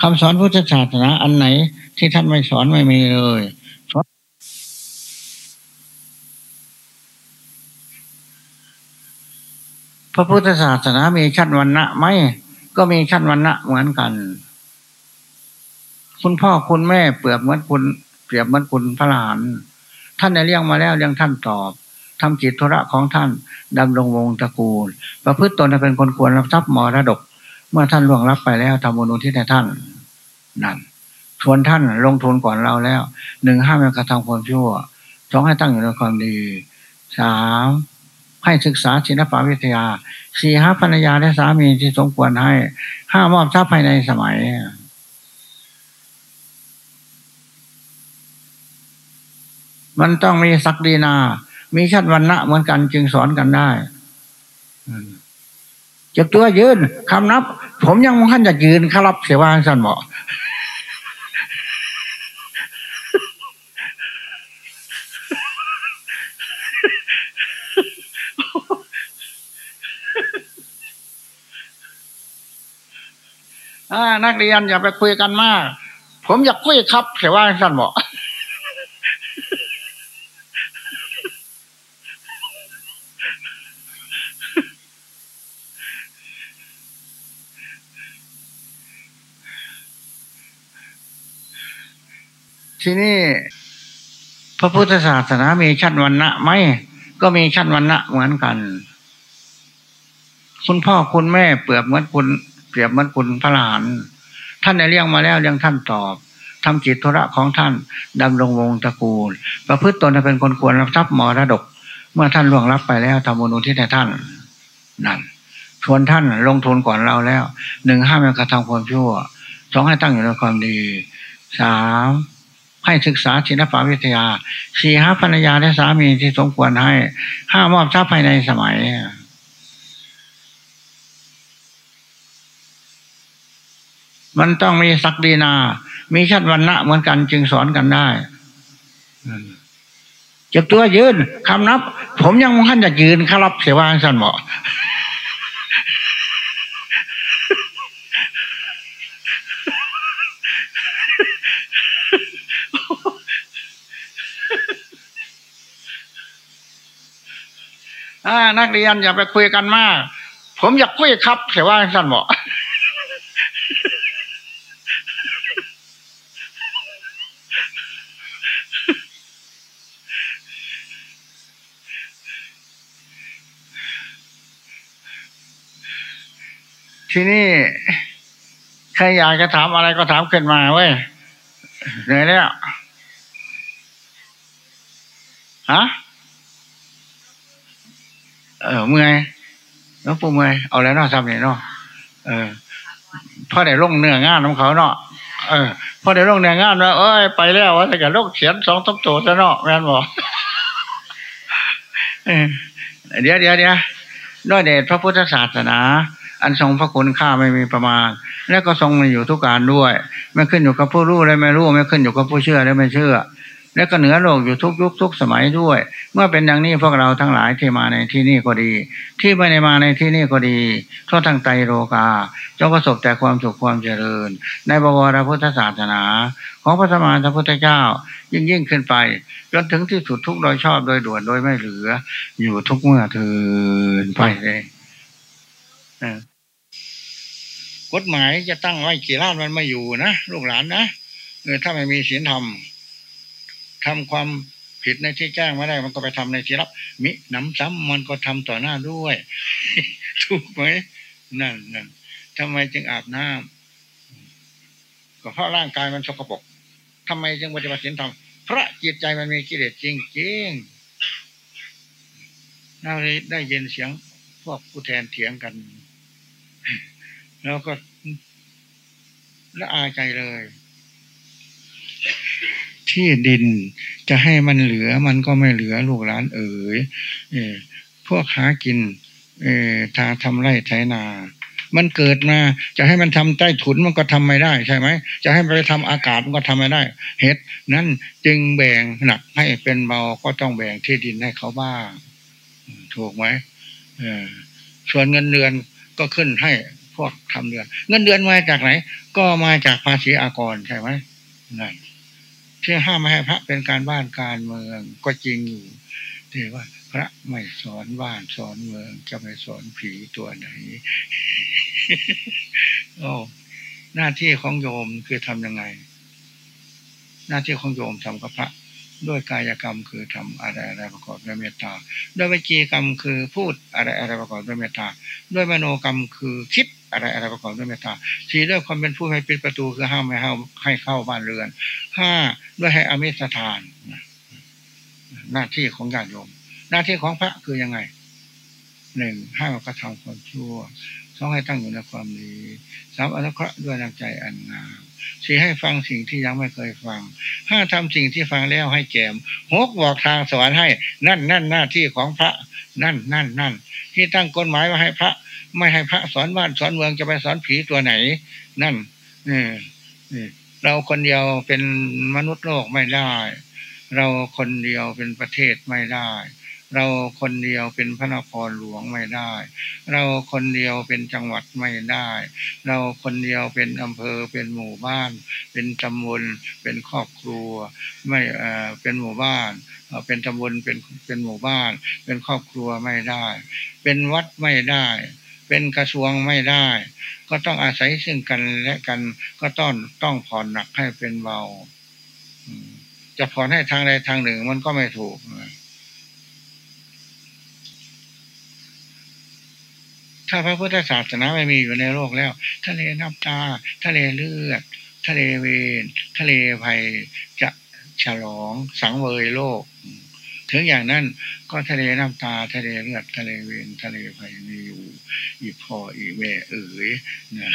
คำสอนพุทธศาสนาอันไหนที่ท่านไม่สอนไม่มีเลย พระพุทธศาสนามีชั้นวันณะไหมก็มีชั้นวันณะเหมือนกัน คุณพ่อคุณแม่เปรียบเหมือนคุณ เปรียบเหมือนคุณพระหลาน ท่านได้เลี้ยงมาแล้วเลี้ยงท่านตอบทำกิจธุระของท่านดำรงวงตระกูล ประพฤติตนเป็นคนควรรับทรัพย์มรดก เมื่อท่านล่วงรับไปแล้วทำบุญอุทิศให้ท่านนั่นชวนท่านลงทุนก่อนเราแล้วหนึ่งห้ามกระทำความชั่วสองให้ตั้งอยู่ในความดีสาม ให้ศึกษาศิลปวิทยา สี่หาภรรยาและสามีที่สมควรให้ ห้ามอบทรัพย์ภายในสมัย มันต้องมีศักดีนา มีชัดวันณะเหมือนกันจึงสอนกันได้เจ็บตัวยืนคำนับ ผมยังมั่นจะยืนครับเสียวางสันหมอ นักเรียนอย่าไปคุยกันมาก ผมอยากคุยครับเสียว่าสั้นบอกทีนี้พระพุทธศาสนามีชั้นวันณะไหมก็มีชั้นวันณะเหมือนกัน คุณพ่อคุณแม่เปรียบเหมือนคุณ เปรียบเหมือนคุณพระหลาน ท่านได้เลี้ยงมาแล้วเลี้ยงท่านตอบทำกิจธุระของท่านดำรงวงตระกูล ประพฤติตนเป็นคนควรรับทรัพย์มรดก เมื่อท่านล่วงรับไปแล้วทำบุญอุทิศให้ท่านนั่นชวนท่านลงทุนก่อนเราแล้วหนึ่งห้ามกระทำความชั่วสองให้ตั้งอยู่ในความดีสามให้ศึกษาศิลปวิทยาสี่หาภรรยาและสามีที่สมควรให้ห้ามอบทรัพย์ภายในสมัย มันต้องมีศักดีนา มีชัดวันณะเหมือนกันจึงสอนกันได้เจ็บตัวยืนคำนับ ผมยังมั่นจะยืนครับเสียวางสันหมอนักเรียนอย่าไปคุยกันมาก ผมอยากคุยครับเสียว่าสั้นบอก ทีนี้ใครอยากจะถามอะไรก็ถามขึ้นมาเว้ยเหนื่อยแล้วฮะเออเมื่อยแล้วปูเมื่อยเอาแล้วเนาะทำเนี่ยเนาะเออพ่อได้ลงเนื้องานของเขาเนาะเออพ่อได้ลงเนื้องานว่าเอ้ยไปแล้วว่าแต่กับลกเขียนสองต้มโตซะเนาะแม่นบอกเดี๋ยวเดี๋ยวเดี๋ยวด้วยเดชพระพุทธศาสนา อันทรงพระคุณค่าไม่มีประมาณ และก็ทรงอยู่ทุกการด้วย ไม่ขึ้นอยู่กับผู้รู้และไม่รู้ ไม่ขึ้นอยู่กับผู้เชื่อและไม่เชื่อ และก็เหนือโลกอยู่ทุกยุคทุกสมัยด้วย เมื่อเป็นดังนี้พวกเราทั้งหลายที่มาในที่นี่ก็ดี ที่ไม่ได้มาในที่นี่ก็ดีทั่วทั้งไตโลกาจงประสบแต่ความสุขความเจริญ ในบวรพุทธศาสนา ของพระสมานพระพุทธเจ้า ยิ่งยิ่งขึ้นไปจนถึงที่สุดทุกโดยชอบโดยด่วนโดยไม่เหลือ อยู่ทุกเมื่อเทินไปเลย กฎหมายจะตั้งไว้กี่ล้านมันไม่อยู่นะลูกหลานนะเออถ้าไม่มีศีลธรรมทำความผิดในที่แจ้งไม่ได้มันก็ไปทำในที่รับ มิหน้ำซ้ำมันก็ทำต่อหน้าด้วย ถูกไหมนั่นนั่นทำไมจึงอาบน้ำก็เพราะร่างกายมันสกปรกทำไมจึงปฏิบัติศีลธรรมพระจิตใจมันมีกิเลสจริงจริงเราได้ยินเสียงพวกผู้แทนเถียงกัน แล้วก็ละอาใจเลย ที่ดินจะให้มันเหลือมันก็ไม่เหลือลูกหลานเอ๋ยเอพวกหากินเอทาทำไร่ไถนา มันเกิดมาจะให้มันทำใต้ถุนมันก็ทำไม่ได้ใช่ไหม จะให้ไปทำอากาศมันก็ทำไม่ได้ เหตุนั้นจึงแบ่งหนักให้เป็นเบาก็ต้องแบ่งที่ดินให้เขาบ้าง ถูกไหมเออส่วนเงินเดือนก็ขึ้นให้ พวกทำเดือน เงินเดือนมาจากไหน ก็มาจากภาษีอากรใช่ไหมนั่นที่ห้ามไม่ให้พระเป็นการบ้านการเมืองก็จริงอยู่ที่ว่าพระไม่สอนบ้านสอนเมืองจะไม่สอนผีตัวไหนโอ้หน้าที่ของโยมคือทำยังไง หน้าที่ของโยมทำกับพระ ด้วยกายกรรมคือทำอะไรอะไรประกอบด้วยเมตตา ด้วยวิจีกรรมคือพูดอะไรอะไรประกอบด้วยเมตตา ด้วยมโนกรรมคือคิดอะไรอะไรประกอบด้วยเมตตาสี่ด้วยความเป็นผู้ให้ปิดประตูคือห้ามไม่ให้ให้เข้าบ้านเรือนห้าด้วยให้อมิสทาน หน้าที่ของญาติโยม หน้าที่ของพระคือยังไงหนึ่งห้ามกระทำความชั่วสองให้ตั้งอยู่ในความดีสามอนุเคราะห์ด้วยน้ำใจอันงาม สี่ให้ฟังสิ่งที่ยังไม่เคยฟังห้าทำสิ่งที่ฟังแล้วให้แจมหกบอกทางสวรรค์ให้นั่นนั่นหน้าที่ของพระนั่นนั่นนั่นที่ตั้งกฎหมายว่าให้พระ ไม่ให้พระสอนบ้านสอนเมืองจะไปสอนผีตัวไหน นั่นนี่เราคนเดียวเป็นมนุษย์โลกไม่ได้ เราคนเดียวเป็นประเทศไม่ได้ เราคนเดียวเป็นพระนครหลวงไม่ได้ เราคนเดียวเป็นจังหวัดไม่ได้ เราคนเดียวเป็นอำเภอเป็นหมู่บ้าน เป็นตำบลเป็นครอบครัว ไม่เอ่อเป็นหมู่บ้านเป็นตำบลเป็นเป็นหมู่บ้าน เป็นครอบครัวไม่ได้ เป็นวัดไม่ได้ เป็นกระทรวงไม่ได้ ก็ต้องอาศัยซึ่งกันและกันก็ต้องต้องผ่อนหนักให้เป็นเบาจะผ่อนให้ทางใดทางหนึ่งมันก็ไม่ถูก ถ้าพระพุทธศาสนาไม่มีอยู่ในโลกแล้ว ทะเลน้ำตา ทะเลเลือด ทะเลเวรทะเลภัยจะฉลองสังเวยโลก ถึงอย่างนั้นก็ทะเลน้ำตา ทะเลเลือด ทะเลเวรทะเลภัยมีอยู่อีพ่ออีแม่เอ๋ยนะ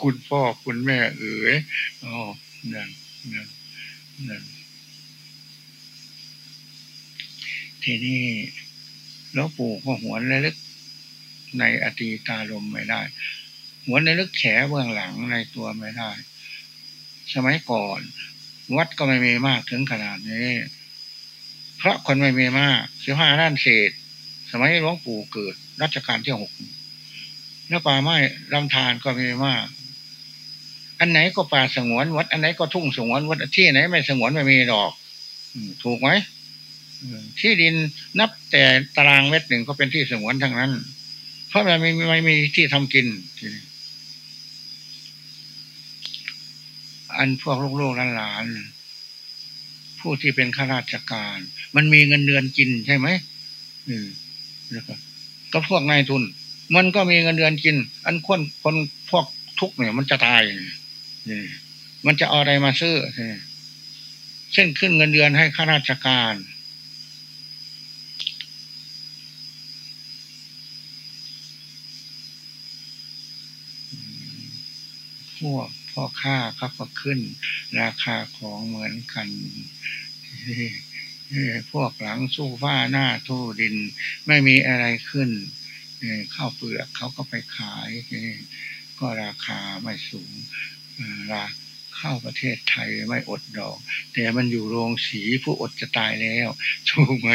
คุณพ่อคุณแม่เอ๋ยอ๋อนั่นนั่นนั่นทีนี้หลวปู่ก็หัวนระลึก ในอตีตาลมไม่ได้หัวในลึกแฉเบื้องหลังในตัวไม่ได้ สมัยก่อน วัดก็ไม่มีมากถึงขนาดนี้ เพราะคนไม่มีมากสิบห้าด้านเศษ สมัยหลวงปู่เกิดรัชกาลที่หกแล้วป่าไม้ลำธารก็มีมาก อันไหนก็ป่าสงวนวัด อันไหนก็ทุ่งสงวนวัดที่ไหนไม่สงวนไม่มีดอกถูกไหมที่ดินนับแต่ตารางเมตรหนึ่งก็เป็นที่สงวนทั้งนั้น เพราะมันไม่ไม่มีที่ทำกิน อันพวกลูกๆหลานๆผู้ที่เป็นข้าราชการ มันมีเงินเดือนกินใช่ไหมอืมแล้วก็ก็พวกนายทุน มันก็มีเงินเดือนกิน อันคนคนพวกทุกเนี่ย มันจะตายนี่มันจะเอาอะไรมาซื้อเช่นขึ้นเงินเดือนให้ข้าราชการ วกพ่อค้าเขาก็ขึ้น ราคาของเหมือนกันพวกหลังสู้ฟ้าหน้าทูดิน ไม่มีอะไรขึ้นข้าวเปลือกเขาก็ไปขายก็ราคาไม่สูงราเข้าประเทศไทยไม่อดดอก แต่มันอยู่โรงสีผู้อดจะตายแล้วถูกไหม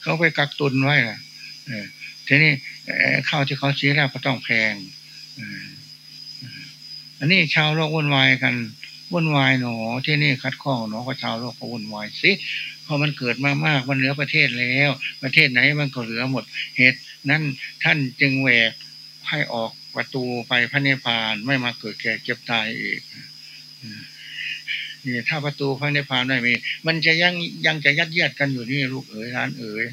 เขาไปกักตุนไว้ล่ะทีนี้ข้าวที่เขาซื้อแล้วก็ต้องแพง อันนี้ชาวโลกวุ่นวายกันวุ่นวายหนอที่นี่คัดข้องหนอก็ชาวโลกก็วุ่นวายสิพอมันเกิดมามากมันเหลือประเทศแล้ว ประเทศไหนมันก็เหลือหมดเหตุนั้นท่านจึงแหวกให้ออกประตูไปพระนิพพานไม่มาเกิดแก่เก็บตายอีกนี่ถ้าประตูพระนิพพานไม่มี มันจะยังยังจะยัดเยียดกันอยู่นี่ลูกเอ๋ยร้านเอ๋ย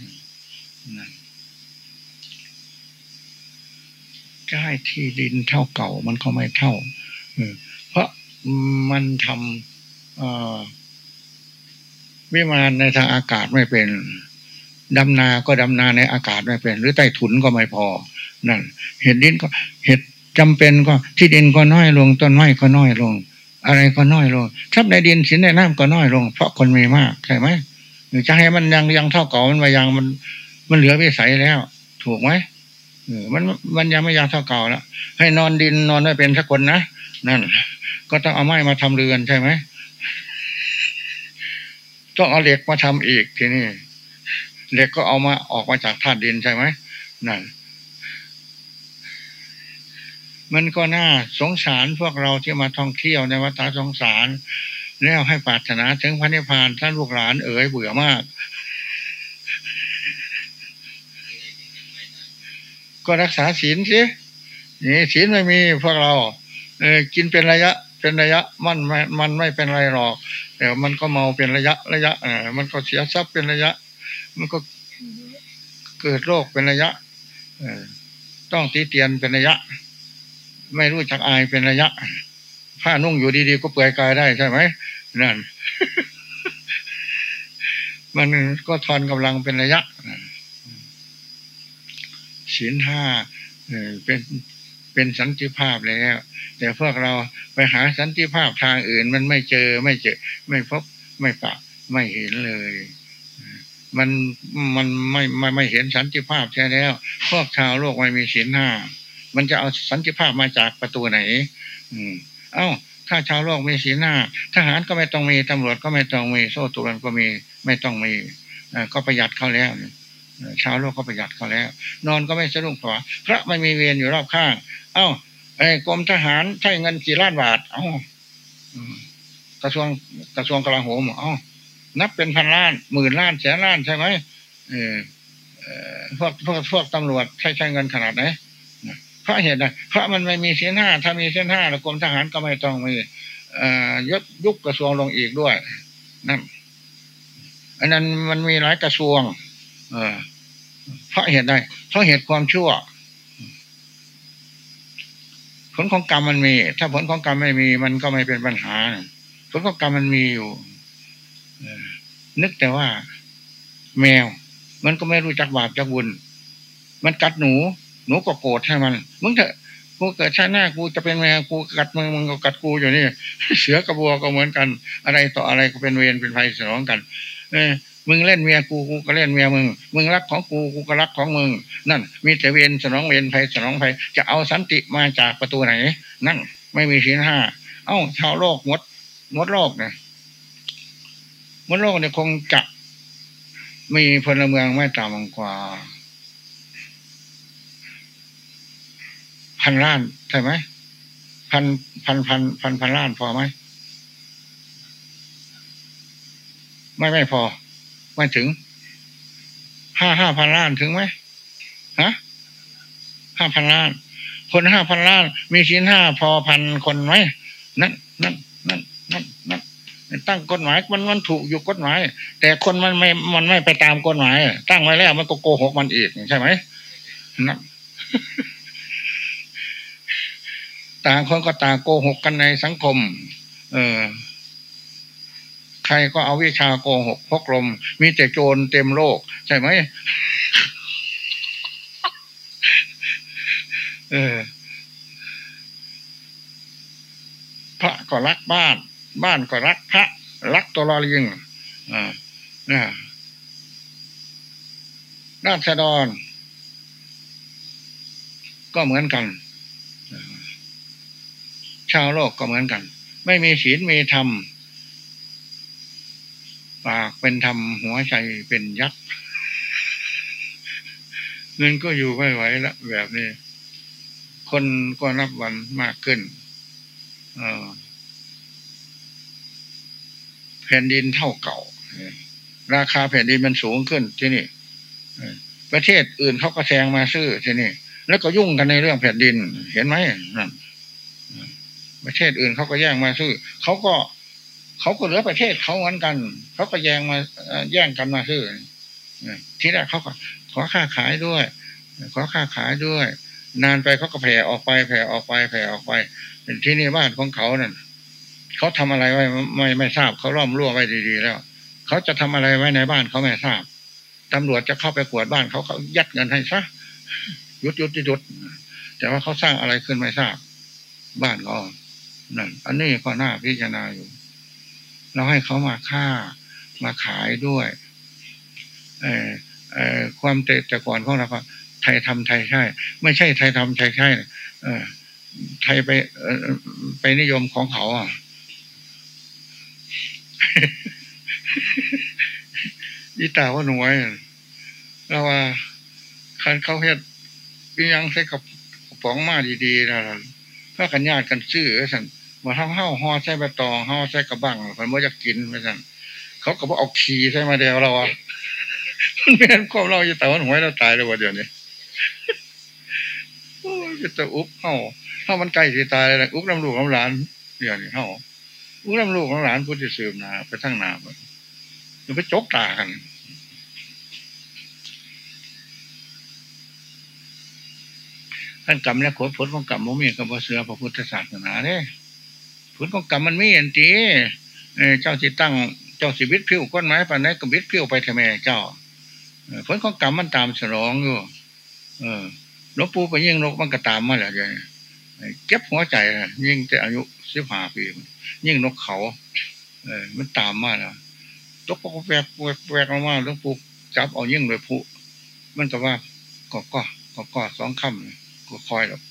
จะให้ที่ดินเท่าเก่ามันก็ไม่เท่า เพราะมันทำวิมานในทางอากาศไม่เป็นดำนา ก็ดำนาในอากาศไม่เป็น หรือใต้ถุนก็ไม่พอ นั่น เห็ดดินก็เห็ดจำเป็นก็ที่ดินก็น้อยลงต้นไม้ก็น้อยลง อะไรก็น้อยลงทรัพย์ในดินสินในน้ำก็น้อยลง เพราะคนมีมากใช่ไหมหรือจะให้มันยังยังเท่าเก่ามันมายังมัน มันเหลือวิสัยแล้ว ถูกไหมมันมันยังไม่ยังเท่าเก่าแล้วให้นอนดินนอนไม่เป็นสักคนนะ นั่น ก็ต้องเอาไม้มาทำเรือนใช่ไหมต้องเอาเหล็กมาทำอีกทีนี้เหล็กก็เอามาออกมาจากธาตุดินใช่ไหมนั่นมันก็น่าสงสารพวกเราที่มาท่องเที่ยวในวัดตาสงสาร แล้วให้ปรารถนาถึงพระนิพพานท่านลูกหลานเอ๋ยเบื่อมาก ก็รักษาศีลสินี่ศีลไม่มีพวกเรา เออกินเป็นระยะ เป็นระยะมันไม่มันไม่เป็นไรหรอกแต่มันก็เมาเป็นระยะระยะเออมันก็เสียทรัพย์เป็นระยะ มันก็เกิดโรคเป็นระยะ เออต้องตีเตียนเป็นระยะ ไม่รู้จักอายเป็นระยะผ้านุ่งอยู่ดีๆก็เปื่อยกายได้ใช่ไหมนั่นมันก็ทอนกำลังเป็นระยะศีลห้าเป็น เป็นสันติภาพแล้ว แต่พวกเราไปหาสันติภาพทางอื่น มันไม่เจอไม่เจอ ไม่พบไม่ปะไม่เห็นเลย มันมันไม่ไม่ไม่เห็นสันติภาพใช่แล้ว พวกชาวโลกไม่มีศีลห้ามันจะเอาสันติภาพมาจากประตูไหน อืม เอ้า ถ้าชาวโลกมีศีลห้าทหารก็ไม่ต้องมีตำรวจก็ไม่ต้องมี โซ่ตรวนก็มีไม่ต้องมีก็ประหยัดเขาแล้ว ชาวโลกก็ประหยัดเขาแล้ว นอนก็ไม่สะดุ้งผวาพระไม่มีเวรอยู่รอบข้าง เอ้าไอ้กรมทหารใช้เงินกี่ล้านบาท เอ้ากระทรวงกระทรวงกลาโหมเอ้านับเป็นพันล้านหมื่นล้านแสนล้านใช่ไหมเออพวกพวกพวกตำรวจใช้ใช้เงินขนาดไหนเพราะเหตุใดเพราะมันไม่มีเส้นห้าถ้ามีเส้นห้าแล้วกรมทหารก็ไม่ต้องมียศยุคกระทรวงลงอีกด้วยนั่นอันนั้นมันมีหลายกระทรวง เออ เพราะเหตุใดเพราะเหตุความชั่ว ผลของกรรมมันมี ถ้าผลของกรรมไม่มี มันก็ไม่เป็นปัญหา ผลของกรรมมันมีอยู่นึกแต่ว่า แมว มันก็ไม่รู้จักบาปจักบุญ มันกัดหนู หนูก็โกรธให้มันมึงเถอะกูเกิดชาติหน้ากูจะเป็นแมวกูกัดมึงมึงก็กัดกูอยู่นี่ เสือกระบัวก็เหมือนกัน อะไรต่ออะไรก็เป็นเวรเป็นภัยสนองกัน เออ มึงเล่นเมียกูกูก็เล่นเมียมึง มึงรักของกูกูก็รักของมึง นั่น มีแต่เวรสนองเวรภัยสนองภัยจะเอาสันติมาจากประตูไหน นั่นไม่มีศีลห้า เอ้า ชาวโลกมดมดโลกเนี่ยมดโลกเนี่ยคงจะมีพลเมืองไม่ต่ำกว่าพันล้านใช่ไหมพันพันพันพันพันล้านพอไหมไม่ไม่พอ ไม่ถึงห้าห้าพันล้านถึงไหมฮะห้าพันล้าน คนห้าพันล้าน มีชิ้นห้าพอพันคนไหมนั่นนั่นนั่นนั่นนั่นตั้งกฎหมายมันมันถูกอยู่กฎหมาย แต่คนมันไม่มันไม่ไปตามกฎหมาย ตั้งไว้แล้วมันก็โกหกมันอีกใช่ไหมนั่นต่างคนก็ต่างโกหกกันในสังคม เออ รก็เอาวิชาโกหกพกลม มีแต่โจรเต็มโลก ใช่ไหมเออพระก็รักบ้าน บ้านก็รักพระ รักตัวลอลิงอ่านะราษฎรก็เหมือนกัน ชาวโลกก็เหมือนกัน ไม่มีศีลมีธรรม ปากเป็นธรรมหัวใจเป็นยักษ์เงินก็อยู่ไม่ไหวละแบบนี้ คนก็นับวันมากขึ้นแผ่นดินเท่าเก่า ราคาแผ่นดินมันสูงขึ้นที่นี่ประเทศอื่นเขาก็แซงมาซื้อที่นี่ แล้วก็ยุ่งกันในเรื่องแผ่นดิน เห็นไหมนั่นประเทศอื่นเขาก็แย่งมาซื้อเขาก็ เขาก็เหลือประเทศเขาเหมือนกัน เขาก็แย่งมาแย่งกันมาซื้อทีแรกเขาก็ขอค่าขายด้วย ขอค่าขายด้วย นานไปเขาก็แผ่ออกไปแผ่ออกไปแผ่ออกไปที่นี่บ้านของเขานั่นเขาทำอะไรไว้ไม่ไม่ทราบเขาล้อมรั่วไว้ดีๆแล้ว เขาจะทำอะไรไว้ในบ้านเขาไม่ทราบตำรวจจะเข้าไปกวดบ้านเขาเขายัดเงินให้ซะยุดยุดยุดแต่ว่าเขาสร้างอะไรขึ้นไม่ทราบ บ้านเขานั่นอันนี้ก็น่าพิจารณาอยู่ เราให้เขามาค่ามาขายด้วยเออเออความเตแต่ก่อนของเราก็ไทยทำไทยใช่ ไม่ใช่ไทยทำไทยใช่เออไทยไปไปนิยมของเขาอะยี่ตาว่าหน่วยเราว่าคันเขาเฮ็ดยังใส่กับป๋องมาดีๆนะถ้ากันญาติกันซื้อสัน มาทำห้าห่อใส่ใบตองห่อใส่กระบังคนว่าจะกินไปสั่นเขาก็บอกเอาขี่ใส่มาเดียวเราอะมันเป็นความเราอยู่แต่ว่าหวยเราตายเลยวันเดียวนี้จะอุ๊บเฮาเฮามันใกล้สิตายเลยอุ๊บน้ำลูกน้ำหลานเดี๋ยวนี้เฮาอุ๊บน้ำลูกน้ำหลานพุทธิสืบนาไปทั้งนาไปจกตากันท่านกรรมและผลผลของกรรมมันมีกับเสือพระพุทธศาสนาเนี่ย ลของกรรมมันไมีอันตีเจ้าสิตั้งเจ้าสิบิดพิ้วก้นไม้ปานนั้นก็บิดพิ้วไปทำไมเจ้าผลของกรรมมันตามสนองอยู่ เออหลวงปู่ไปยิงนกมันก็ตามมาแหละยังเก็บหัวใจยิ่งแต่อายุสิบห้าปียิ่งนกเขา เออมันตามมาแล้วตกปกแวกแวกแวกออกมาหลวงปู่จับเอายิ่งโดยผู้มันก็ว่าก็ก็ก็ก็สองคำกูคอยหรอก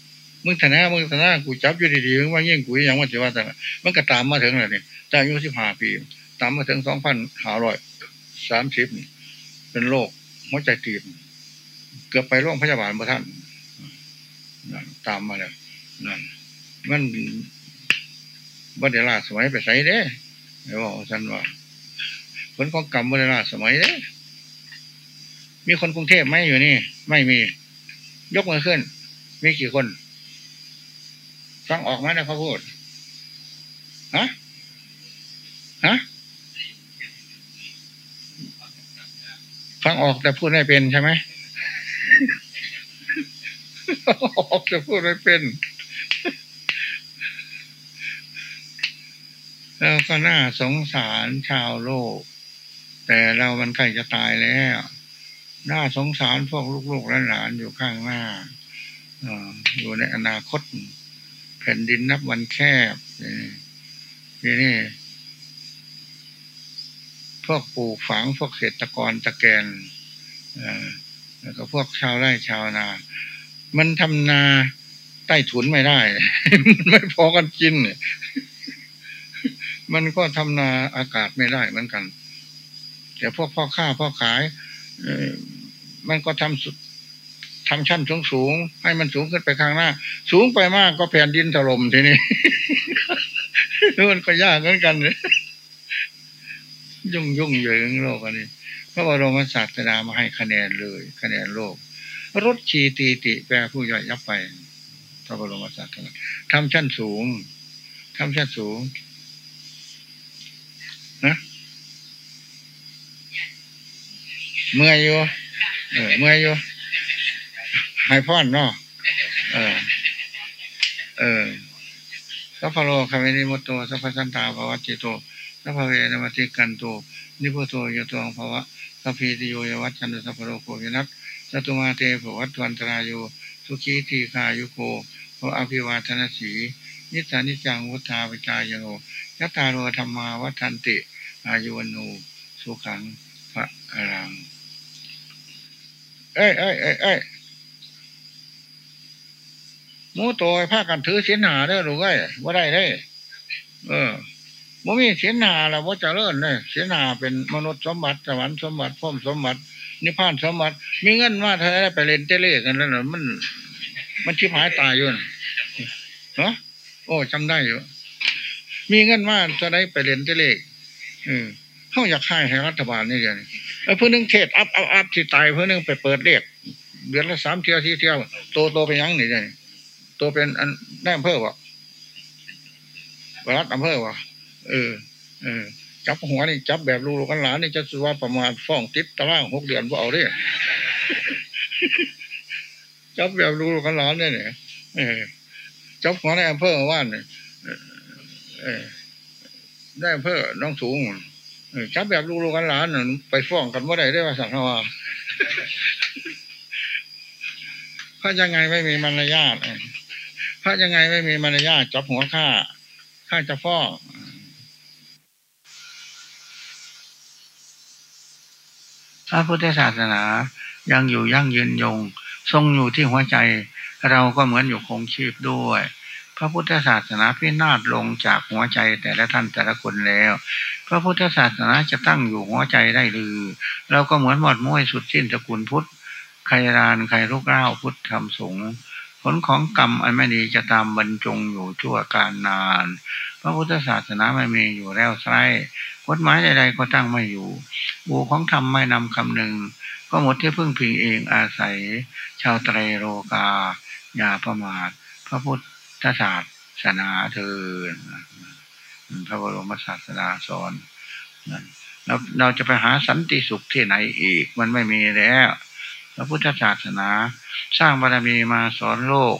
มึงธนามึงธนากูจับอยู่ดีๆมึงว่าเยิ่งกูยังว่าจะว่าแต่มันก็ตามมาถึงเลยนี่จาอายุสิบห้าปี ตามมาถึงสองพันห้าร้อยสามสิบเป็นโรคหัวใจตีบเกือบไปโรงพยาบาลมาท่านตามมาแล้วนั่นมันบัดเดลาสมัยไปใส่เด้ไอ้บอกฉันว่าผลของกรรมบัดเดลาสมัยเด้ มีคนกรุงเทพไหมอยู่นี่ ไม่มี ยกมือขึ้น มีกี่คน ฟังออกไหมนะเขาพูดฮะฮะฟังออกแต่พูดไม่เป็นใช่ไหมออกแต่พูดไม่เป็นแล้วก็น่าสงสารชาวโลก แต่เรามันใกล้จะตายแล้วน่าสงสารพวกลูกๆและหลานอยู่ข้างหน้าอยู่ในอนาคต แผ่นดินนับวันแคบนี่นี่พวกปลูกฝังพวกเศรษฐกรตะแกนแล้วก็พวกชาวไร่ชาวนา มันทำนาใต้ถุนไม่ได้ มันไม่พอกันกินมันก็ทำนาอากาศไม่ได้เหมือนกัน แต่พวกพ่อค้าพ่อขายมันก็ทำสุด ทำชั้นสูงสูงให้มันสูงขึ้นไปข้างหน้า สูงไปมากก็แผ่นดินถล่มทีนี้มันก็ยากเหมือนกันยุ่งยุ่งเหยิงโลกอันนี้พระบรมศาสดามาให้คะแนนเลย คะแนนโลก รถชีตีติแปลผู้ย่อยยับไปพระบรมศาสดาทำชั้นสูงทำชั้นสูง นะเมื่อยอยู่เออเมื่อยอยู่ หายพ่อนเนาะเออ เออสัพพโลคาเวนิมุตโตสัพพสันตาภวัจิโตสัพพเพนมติกันโตนิพุโตยตวงภาวะสัพพิติโยยวัชันสัพพโลโควินัสสัตุมาเตภวัตวันตรายโยสุขีทีคายุโกภอภิวาทนสีนิสานิจังวุฒาวิจายโนยัตตาโรธรรมาวัฏันติ อายุวนูสุขังพระอรัง เอ้ยเอ้ยเอ้ยเอ้ย มูโตผ้ากันถือเสียหาเด้อหรือไงว่าได้ได้เออบ่มีเสียนาแล้วว่าจะเลิ่นเลยเสียนาเป็นมนุษย์สมบัติสวรรค์สมบัติพ่อมสมบัตินิพพานสมบัติ มีเงินมาเธอได้ไปเล่นเตเล่กันแล้วมัน มันชิบหายตายอยู่นะเนาะโอ้จำได้อยู่ มีเงินมาจะได้ไปเล่นเตเล่เออเขาอยากให้ให้รัฐบาลนี่กันไอ้เพื่อนึงเทศอัพอัพอัพที่ตายเพื่อนึงไปเปิดเรียกเดือนละสามเที่ยวที่เที่ยวโตโตเป็นยังนี่เลยโตัวเป็นอันได้อำเภอวะรัฐอำเภอวะเออ เออ จับหัวนี่จับแบบลูกกันหลานนี่จะสุว่าประมาณฟ้องติดตารางหกเดือนว่าเอาเด้จับแบบลูกกันหลานเนี่ยเออจับหัวในอำเภอว่านเนี่ยเออได้อำเภอน้องสูงจับแบบลูกกันหลานไปฟ้องกันว่าไดได้ว่าสังวาพระยังไงไม่มีมารยาท พระยังไงไม่มีมารยาทจับหัวข้าข้าจะฟ้องพระพุทธศาสนายังอยู่ยั่งยืนยง ทรงอยู่ที่หัวใจ เราก็เหมือนอยู่คงชีพด้วย พระพุทธศาสนาพินาศลงจากหัวใจแต่ละท่านแต่ละคนแล้ว พระพุทธศาสนาจะตั้งอยู่หัวใจได้หรือ เราก็เหมือนหมดม้วยสุดสิ้นตระกูลพุทธใครรานใครลูกเล่าพุทธธรรมสงฆ์ ผลของกรรมอันไม่ดีจะตามบรรจงอยู่ชั่วการนาน พระพุทธศาสนาไม่มีอยู่แล้วไส้กฎหมายใดๆก็ตั้งไม่อยู่บูของธรรมไม่นำคำหนึ่ง ก็หมดที่พึ่งพิงเองอาศัย ชาวไตรโลกา อย่าประมาท พระพุทธศาสนาเถิดพระบรมศาสดาสอนเราเราจะไปหาสันติสุขที่ไหนอีก มันไม่มีแล้ว พระพุทธศาสนา สร้างบารมีมาสอนโลก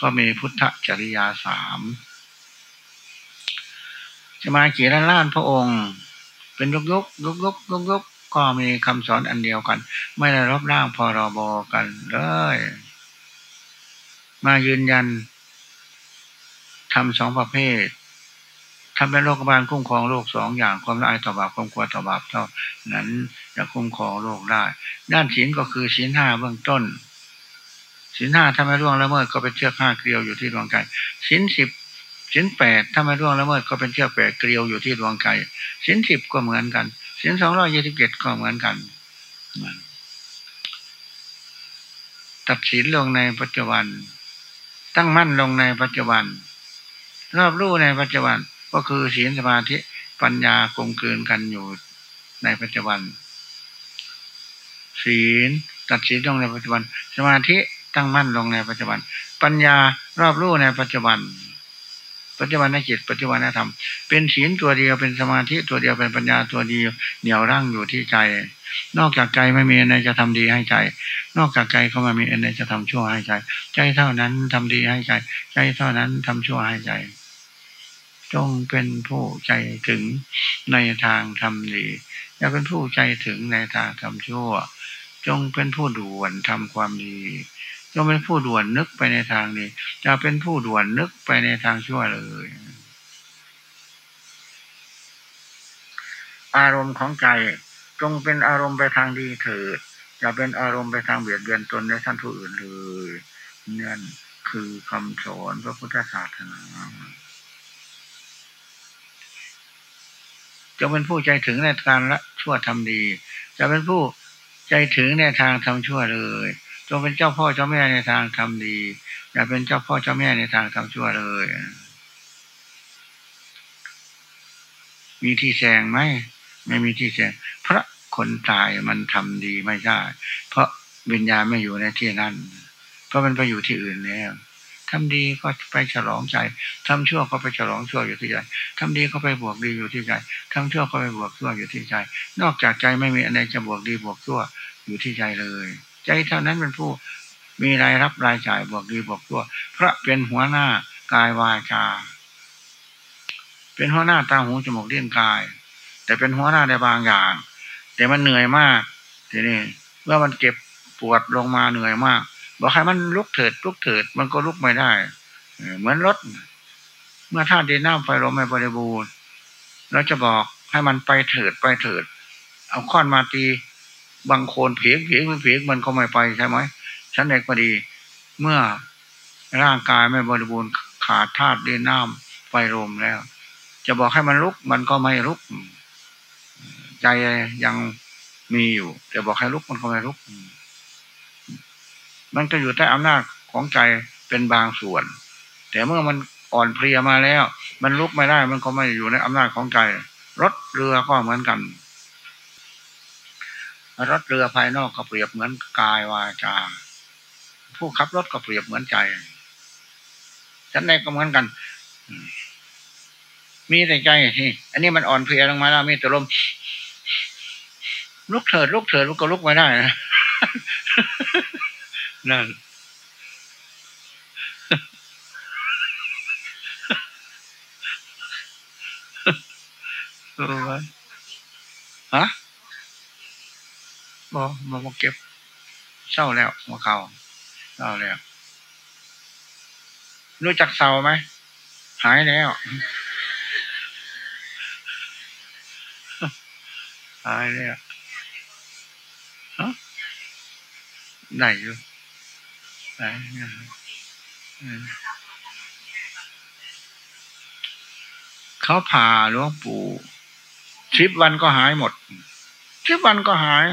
ก็มีพุทธจริยาสามจะมากี่ล้านล้านพระองค์ เป็นยุกยุกยุกยุกยุกยกก็มีคำสอนอันเดียวกัน ไม่ได้รบร่างพรบกันเลย มายืนยันทำสองประเภททำเป็นโรคบาลคุ้มครองโรคสองอย่างความละอายต่อบาปความกลัวต่อบาปเท่านั้น จะคุ้มครองโรคได้ ด้านศีลก็คือศีลห้าเบื้องต้นศีลห้าถ้าไม่ร่วงละเมิดก็เป็นเชือกห้าเกลียวอยู่ที่ดวงใจศีลสิบศีลแปดถ้าไม่ร่วงละเมิดก็เป็นเชือกแปดเกลียวอยู่ที่ดวงใจศีลสิบก็เหมือนกันศีลสองร้อยยี่สิบเจ็ดก็เหมือนกัน ตัดศีลลงในปัจจุบัน ตั้งมั่นลงในปัจจุบัน รอบรู้ในปัจจุบันก็คือศีลสมาธิปัญญากลมกลืนกันอยู่ในปัจจุบัน ศีล ตัดศีลลงในปัจจุบัน สมาธิตั้งมั่นลงในปัจจุบัน ปัญญารอบรู้ในปัจจุบัน ปัจจุบันในจิตปัจจุบันในธรรมเป็นศีลตัวเดียวเป็นสมาธิตัวเดียวเป็นปัญญาตัวเดียวเหนี่ยวร่างอยู่ที่ใจ นอกจากใจไม่มีอะไรจะทำดีให้ใจ นอกจากใจเขาไม่มีอะไรจะทำชั่วให้ใจ ใจเท่านั้นทำดีให้ใจ ใจเท่านั้นทำชั่วให้ใจจงเป็นผู้ใจถึงในทางทำดี อย่าเป็นผู้ใจถึงในทางทำชั่ว จงเป็นผู้ด่วนทำความดีจงเป็นผู้ด่วนนึกไปในทางดีจะเป็นผู้ด่วนนึกไปในทางชั่วเลย อารมณ์ของใจจงเป็นอารมณ์ไปทางดีเถิดอย่าเป็นอารมณ์ไปทางเบียดเบียนตนและท่านผู้อื่นเลยนั่นคือคำสอนพระพุทธศาสนาจะเป็นผู้ใจถึงในการละชั่วทำดี จะเป็นผู้ ใจถึงในทางทำชั่วเลยจงเป็นเจ้าพ่อเจ้าแม่ในทางทำดี อย่าเป็นเจ้าพ่อเจ้าแม่ในทางทำชั่วเลย มีที่แซงไหมไม่มีที่แซงเพราะคนตายมันทำดีไม่ได้ เพราะวิญญาณไม่อยู่ในที่นั้น เพราะมันไปอยู่ที่อื่นแล้ว ทำดีก็ไปฉลองใจทำชั่วก็ไปฉลองชั่วอยู่ที่ใจทำดีก็ไปบวกดีอยู่ที่ใจทำชั่วก็ไปบวกชั่วอยู่ที่ใจ นอกจากใจไม่มีอะไรจะบวกดีบวกชั่วอยู่ที่ใจเลย ใจเท่านั้นเป็นผู้มีรายรับรายจ่ายบวกดีบวกชั่วพระเป็นหัวหน้ากายวาจา เป็นหัวหน้าตาหูจมูกเลี้ยงกาย แต่เป็นหัวหน้าในบางอย่าง แต่มันเหนื่อยมากทีนี้เมื่อมันเก็บปวดลงมาเหนื่อยมาก บอกให้มันลุกเถิดลุกเถิด มันก็ลุกไม่ได้ เหมือนรถ เมื่อธาตุดินน้ำไฟลมไม่บริบูรณ์เราจะบอกให้มันไปเถิดไปเถิด เอาค้อนมาตีบางโคนเพียงเพียงเพียงมันก็ไม่ไปใช่ไหมฉันเองก็ดี เมื่อร่างกายไม่บริบูรณ์ขาดธาตุดินน้ำไฟลมแล้ว จะบอกให้มันลุกมันก็ไม่ลุก ใจยังมีอยู่ แต่บอกให้ลุกมันก็ไม่ลุก มันก็อยู่ใต้อำนาจของใจเป็นบางส่วน แต่เมื่อมันอ่อนเพลียมาแล้ว มันลุกไม่ได้มันก็ไม่อยู่ในอำนาจของใจรถเรือก็เหมือนกันรถเรือภายนอกก็เปรียบเหมือนกายวาจา ผู้ขับรถก็เปรียบเหมือนใจฉันในก็เหมือนกัน มีแต่ใจที่อันนี้มันอ่อนเพลียลงมาแล้วมีแต่ลมลุกเถิดลุกเถิดลุกก็ลุกไม่ได้นะ นั่น รู้ไหมฮะบอมามาเก็บเศร้าแล้วมาเขาเศร้าแล้ว รู้จักเศร้าไหม หายแล้ว หายแล้วฮะ ไหนอยู่เขาผ่าหลวงปู่ชิบวันก็หายหมดชิบวันก็หาย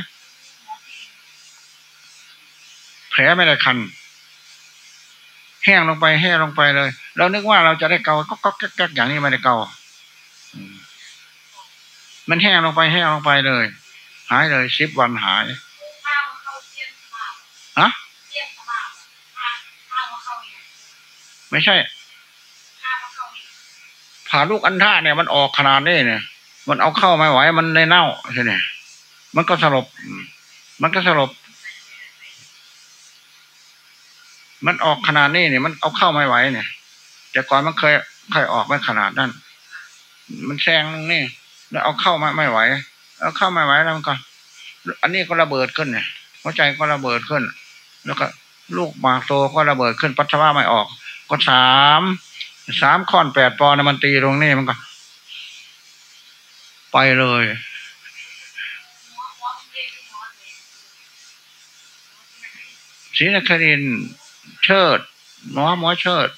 แผลไม่ได้คัน แห้งลงไปแห้งลงไปเลย เรานึกว่าเราจะได้เกาก็ก็แก๊กอย่างนี้ไม่ได้เกามันแห้งลงไปแห้งลงไปเลย หายเลยสิบวันหายฮะ ไม่ใช่ผ่าลูกอันท่าเนี่ยมันออกขนาดนี้เนี่ย มันเอาเข้าไม่ไหวมันในเน่าใช่ไหมมันก็สลบ มันก็สลบ มันออกขนาดนี้เนี่ย มันเอาเข้าไม่ไหวเนี่ย แต่ก่อนมันเคยเคยออกไม่ขนาดนั้น มันแซงนี่ แล้วเอาเข้าไม่ไม่ไหว เอาเข้าไม่ไหวแล้วมันก็อันนี้ก็ระเบิดขึ้นเนี่ยหัวใจก็ระเบิดขึ้น แล้วก็ลูกหมากโตก็ระเบิดขึ้นปัสสาวะไม่ออก ก็สามสามข้อนแปดปอนมันตีตรงนี้มันก็ ไปเลย ศรีนครินเชิดหมอหมอเชิด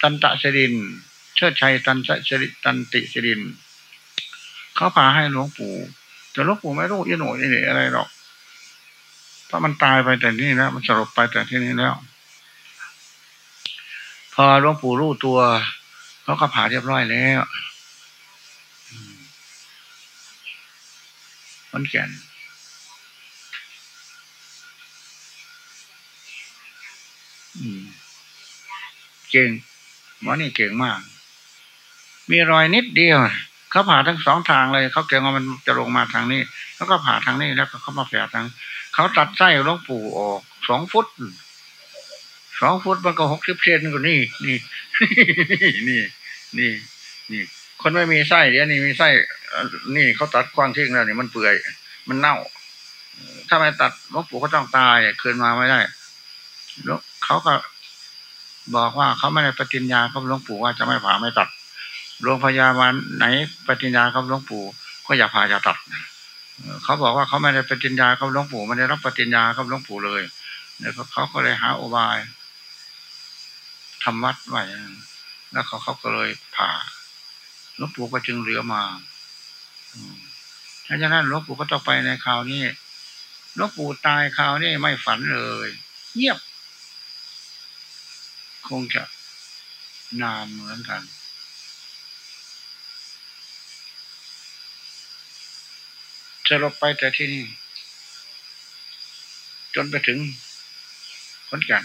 ตันตะสริน เชิดชัยตันตะสริตันติสริน เขาพาให้หลวงปู่แต่หลวงปู่ไม่รู้ยี่หนุ่ยอะไรหรอกเพราะมันตายไปแต่นี่แล้วมันสลบไปแต่ที่นี่แล้ว อหลวงปู่รู้ตัวเขาก็ผ่าเรียบร้อยแล้วมันแก่นเก่งหมอนี่เก่งมาก มีรอยนิดเดียวเขาผ่าทั้งสองทางเลย เขาเก่งว่ามันจะลงมาทางนี้ แล้วก็ผ่าทางนี้แล้วก็เขามาแฝดทาง เขาตัดไส้หลวงปู่ออกสองฟุต สองฟุตมันก็หกสิบเซนกว่านี่นี่นี่นี่นี่คนไม่มีไส้เดี๋ยวนี้มีไส้นี่เขาตัดควางทิ้งแล้วนี่มันเปื่อย มันเน่า ถ้าไม่ตัดหลวงปู่ก็ต้องตายคืนมาไม่ได้แล้วเขาก็บอกว่าเขาไม่ได้ปฏิญญากับหลวงปู่ว่าจะไม่ผ่าไม่ตัดโรงพยาบาลไหนปฏิญญากับหลวงปู่ก็อย่าผ่าอย่าตัดเขาบอกว่าเขาไม่ได้ปฏิญญากับหลวงปู่ไม่ได้รับปฏิญญากับหลวงปู่เลยแล้วเขาก็เลยหาอุบาย ทำวัดไว้แล้วเขาเขาก็เลยผ่าหลวงปู่ก็จึงเหลือมาถ้าฉะนั้นหลวงปู่ก็ต้องไปในคราวนี้หลวงปู่ตายคราวนี้ไม่ฝันเลย เงียบ คงจะนานเหมือนกันสลบไปแต่ที่นี่ จนไปถึงขนกัน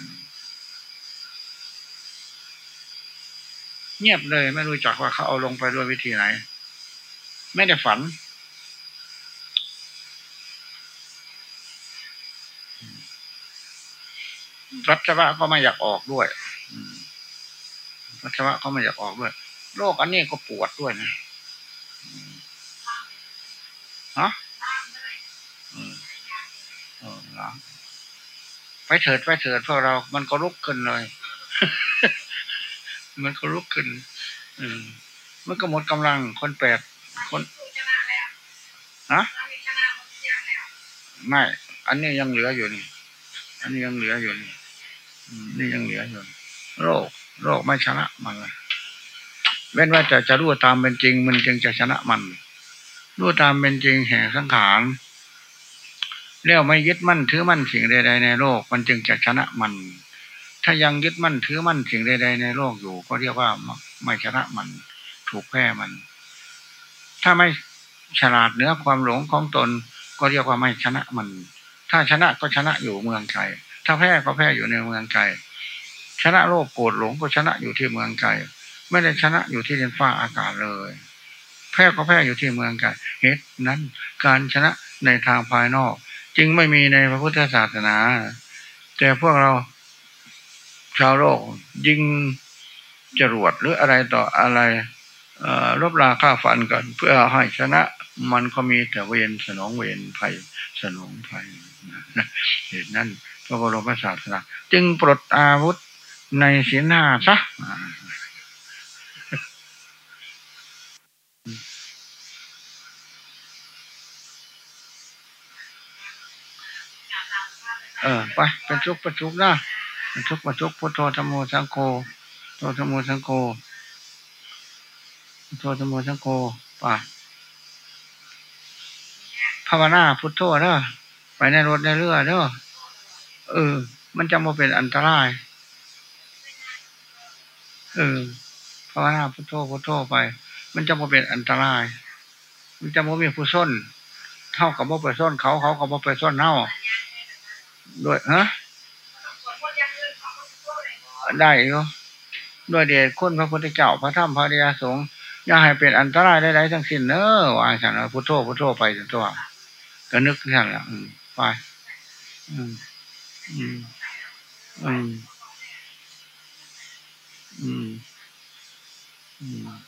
เงียบเลยไม่รู้จักว่าเขาเอาลงไปด้วยวิธีไหน ไม่ได้ฝัน รัชวะก็ไม่อยากออกด้วยรัชวะก็ไม่อยากออกด้วย โรคอันนี้ก็ปวดด้วยนะฮะไปเถิดไปเถิดพวกเรา มันก็ลุกขึ้นเลย มันก็ลุกขึ้นอืมมันก็หมดกำลังคนแปดคนฮะไม่ อันนี้ยังเหลืออยู่นี่ อันนี้ยังเหลืออยู่นี่นี่ยังเหลืออยู่ โรค โรคไม่ชนะมันเลยเว้นว่าจะจะรู้ตามเป็นจริง มันจึงจะชนะมัน รู้ตามเป็นจริงแห่งสังขารแล้วไม่ยึดมั่นถือมั่นสิ่งใดๆในโลก มันจึงจะชนะมัน ถ้ายังยึดมั่นถือมั่นสิ่งใดๆในโลกอยู่ ก็เรียกว่าไม่ชนะมันถูกแพ้มัน ถ้าไม่ฉลาดเหนือความหลงของตน ก็เรียกว่าไม่ชนะมัน ถ้าชนะก็ชนะอยู่เมืองไกลถ้าแพ้ก็แพ้อยู่ในเมืองไกลชนะโลกโกรธหลงก็ชนะอยู่ที่เมืองไกลไม่ได้ชนะอยู่ที่ดินฟ้าอากาศเลย แพ้ก็แพ้อยู่ที่เมืองไกลเหตุนั้นการชนะในทางภายนอก จึงไม่มีในพระพุทธศาสนา แต่พวกเรา ชาวโลกยิงจรวดหรืออะไรต่ออะไรรบราฆ่าฟันกัน เพื่อให้ชนะมันก็มีแต่เวรสนองเวรภัยสนองภัยเหตุนั้นพระบรมศาสนาจึงปลดอาวุธในศีลห้าซะเออไปเป็นชุกประชุกนะ เป็นชุกประชุกพุทโธธรรมโมสังโฆโธธรรมโมสังโฆโธธรรมโมสังโฆไปภาวนาพุทโธเด้อไปในรถในเรือเด้อเออ มันจะมาเป็นอันตราย เออภาวนาพุทโธพุทโธไป มันจะมาเป็นอันตราย มันจะมามีผู้ส้นเท่ากับว่าไปส้นเขาเขากับว่าไปส้นเน่าด้วยฮะ ได้อยู่ด้วยเดชคุณพระพุทธเจ้าพระธรรมพระริยสงฆ์อย่าให้เป็นอันตรายใดๆทั้งสิ้นเนอะวางฉันพุทโธพุทโธไปจนตัวก็นึกท่านละไปอืมอืมอืมอืมอืม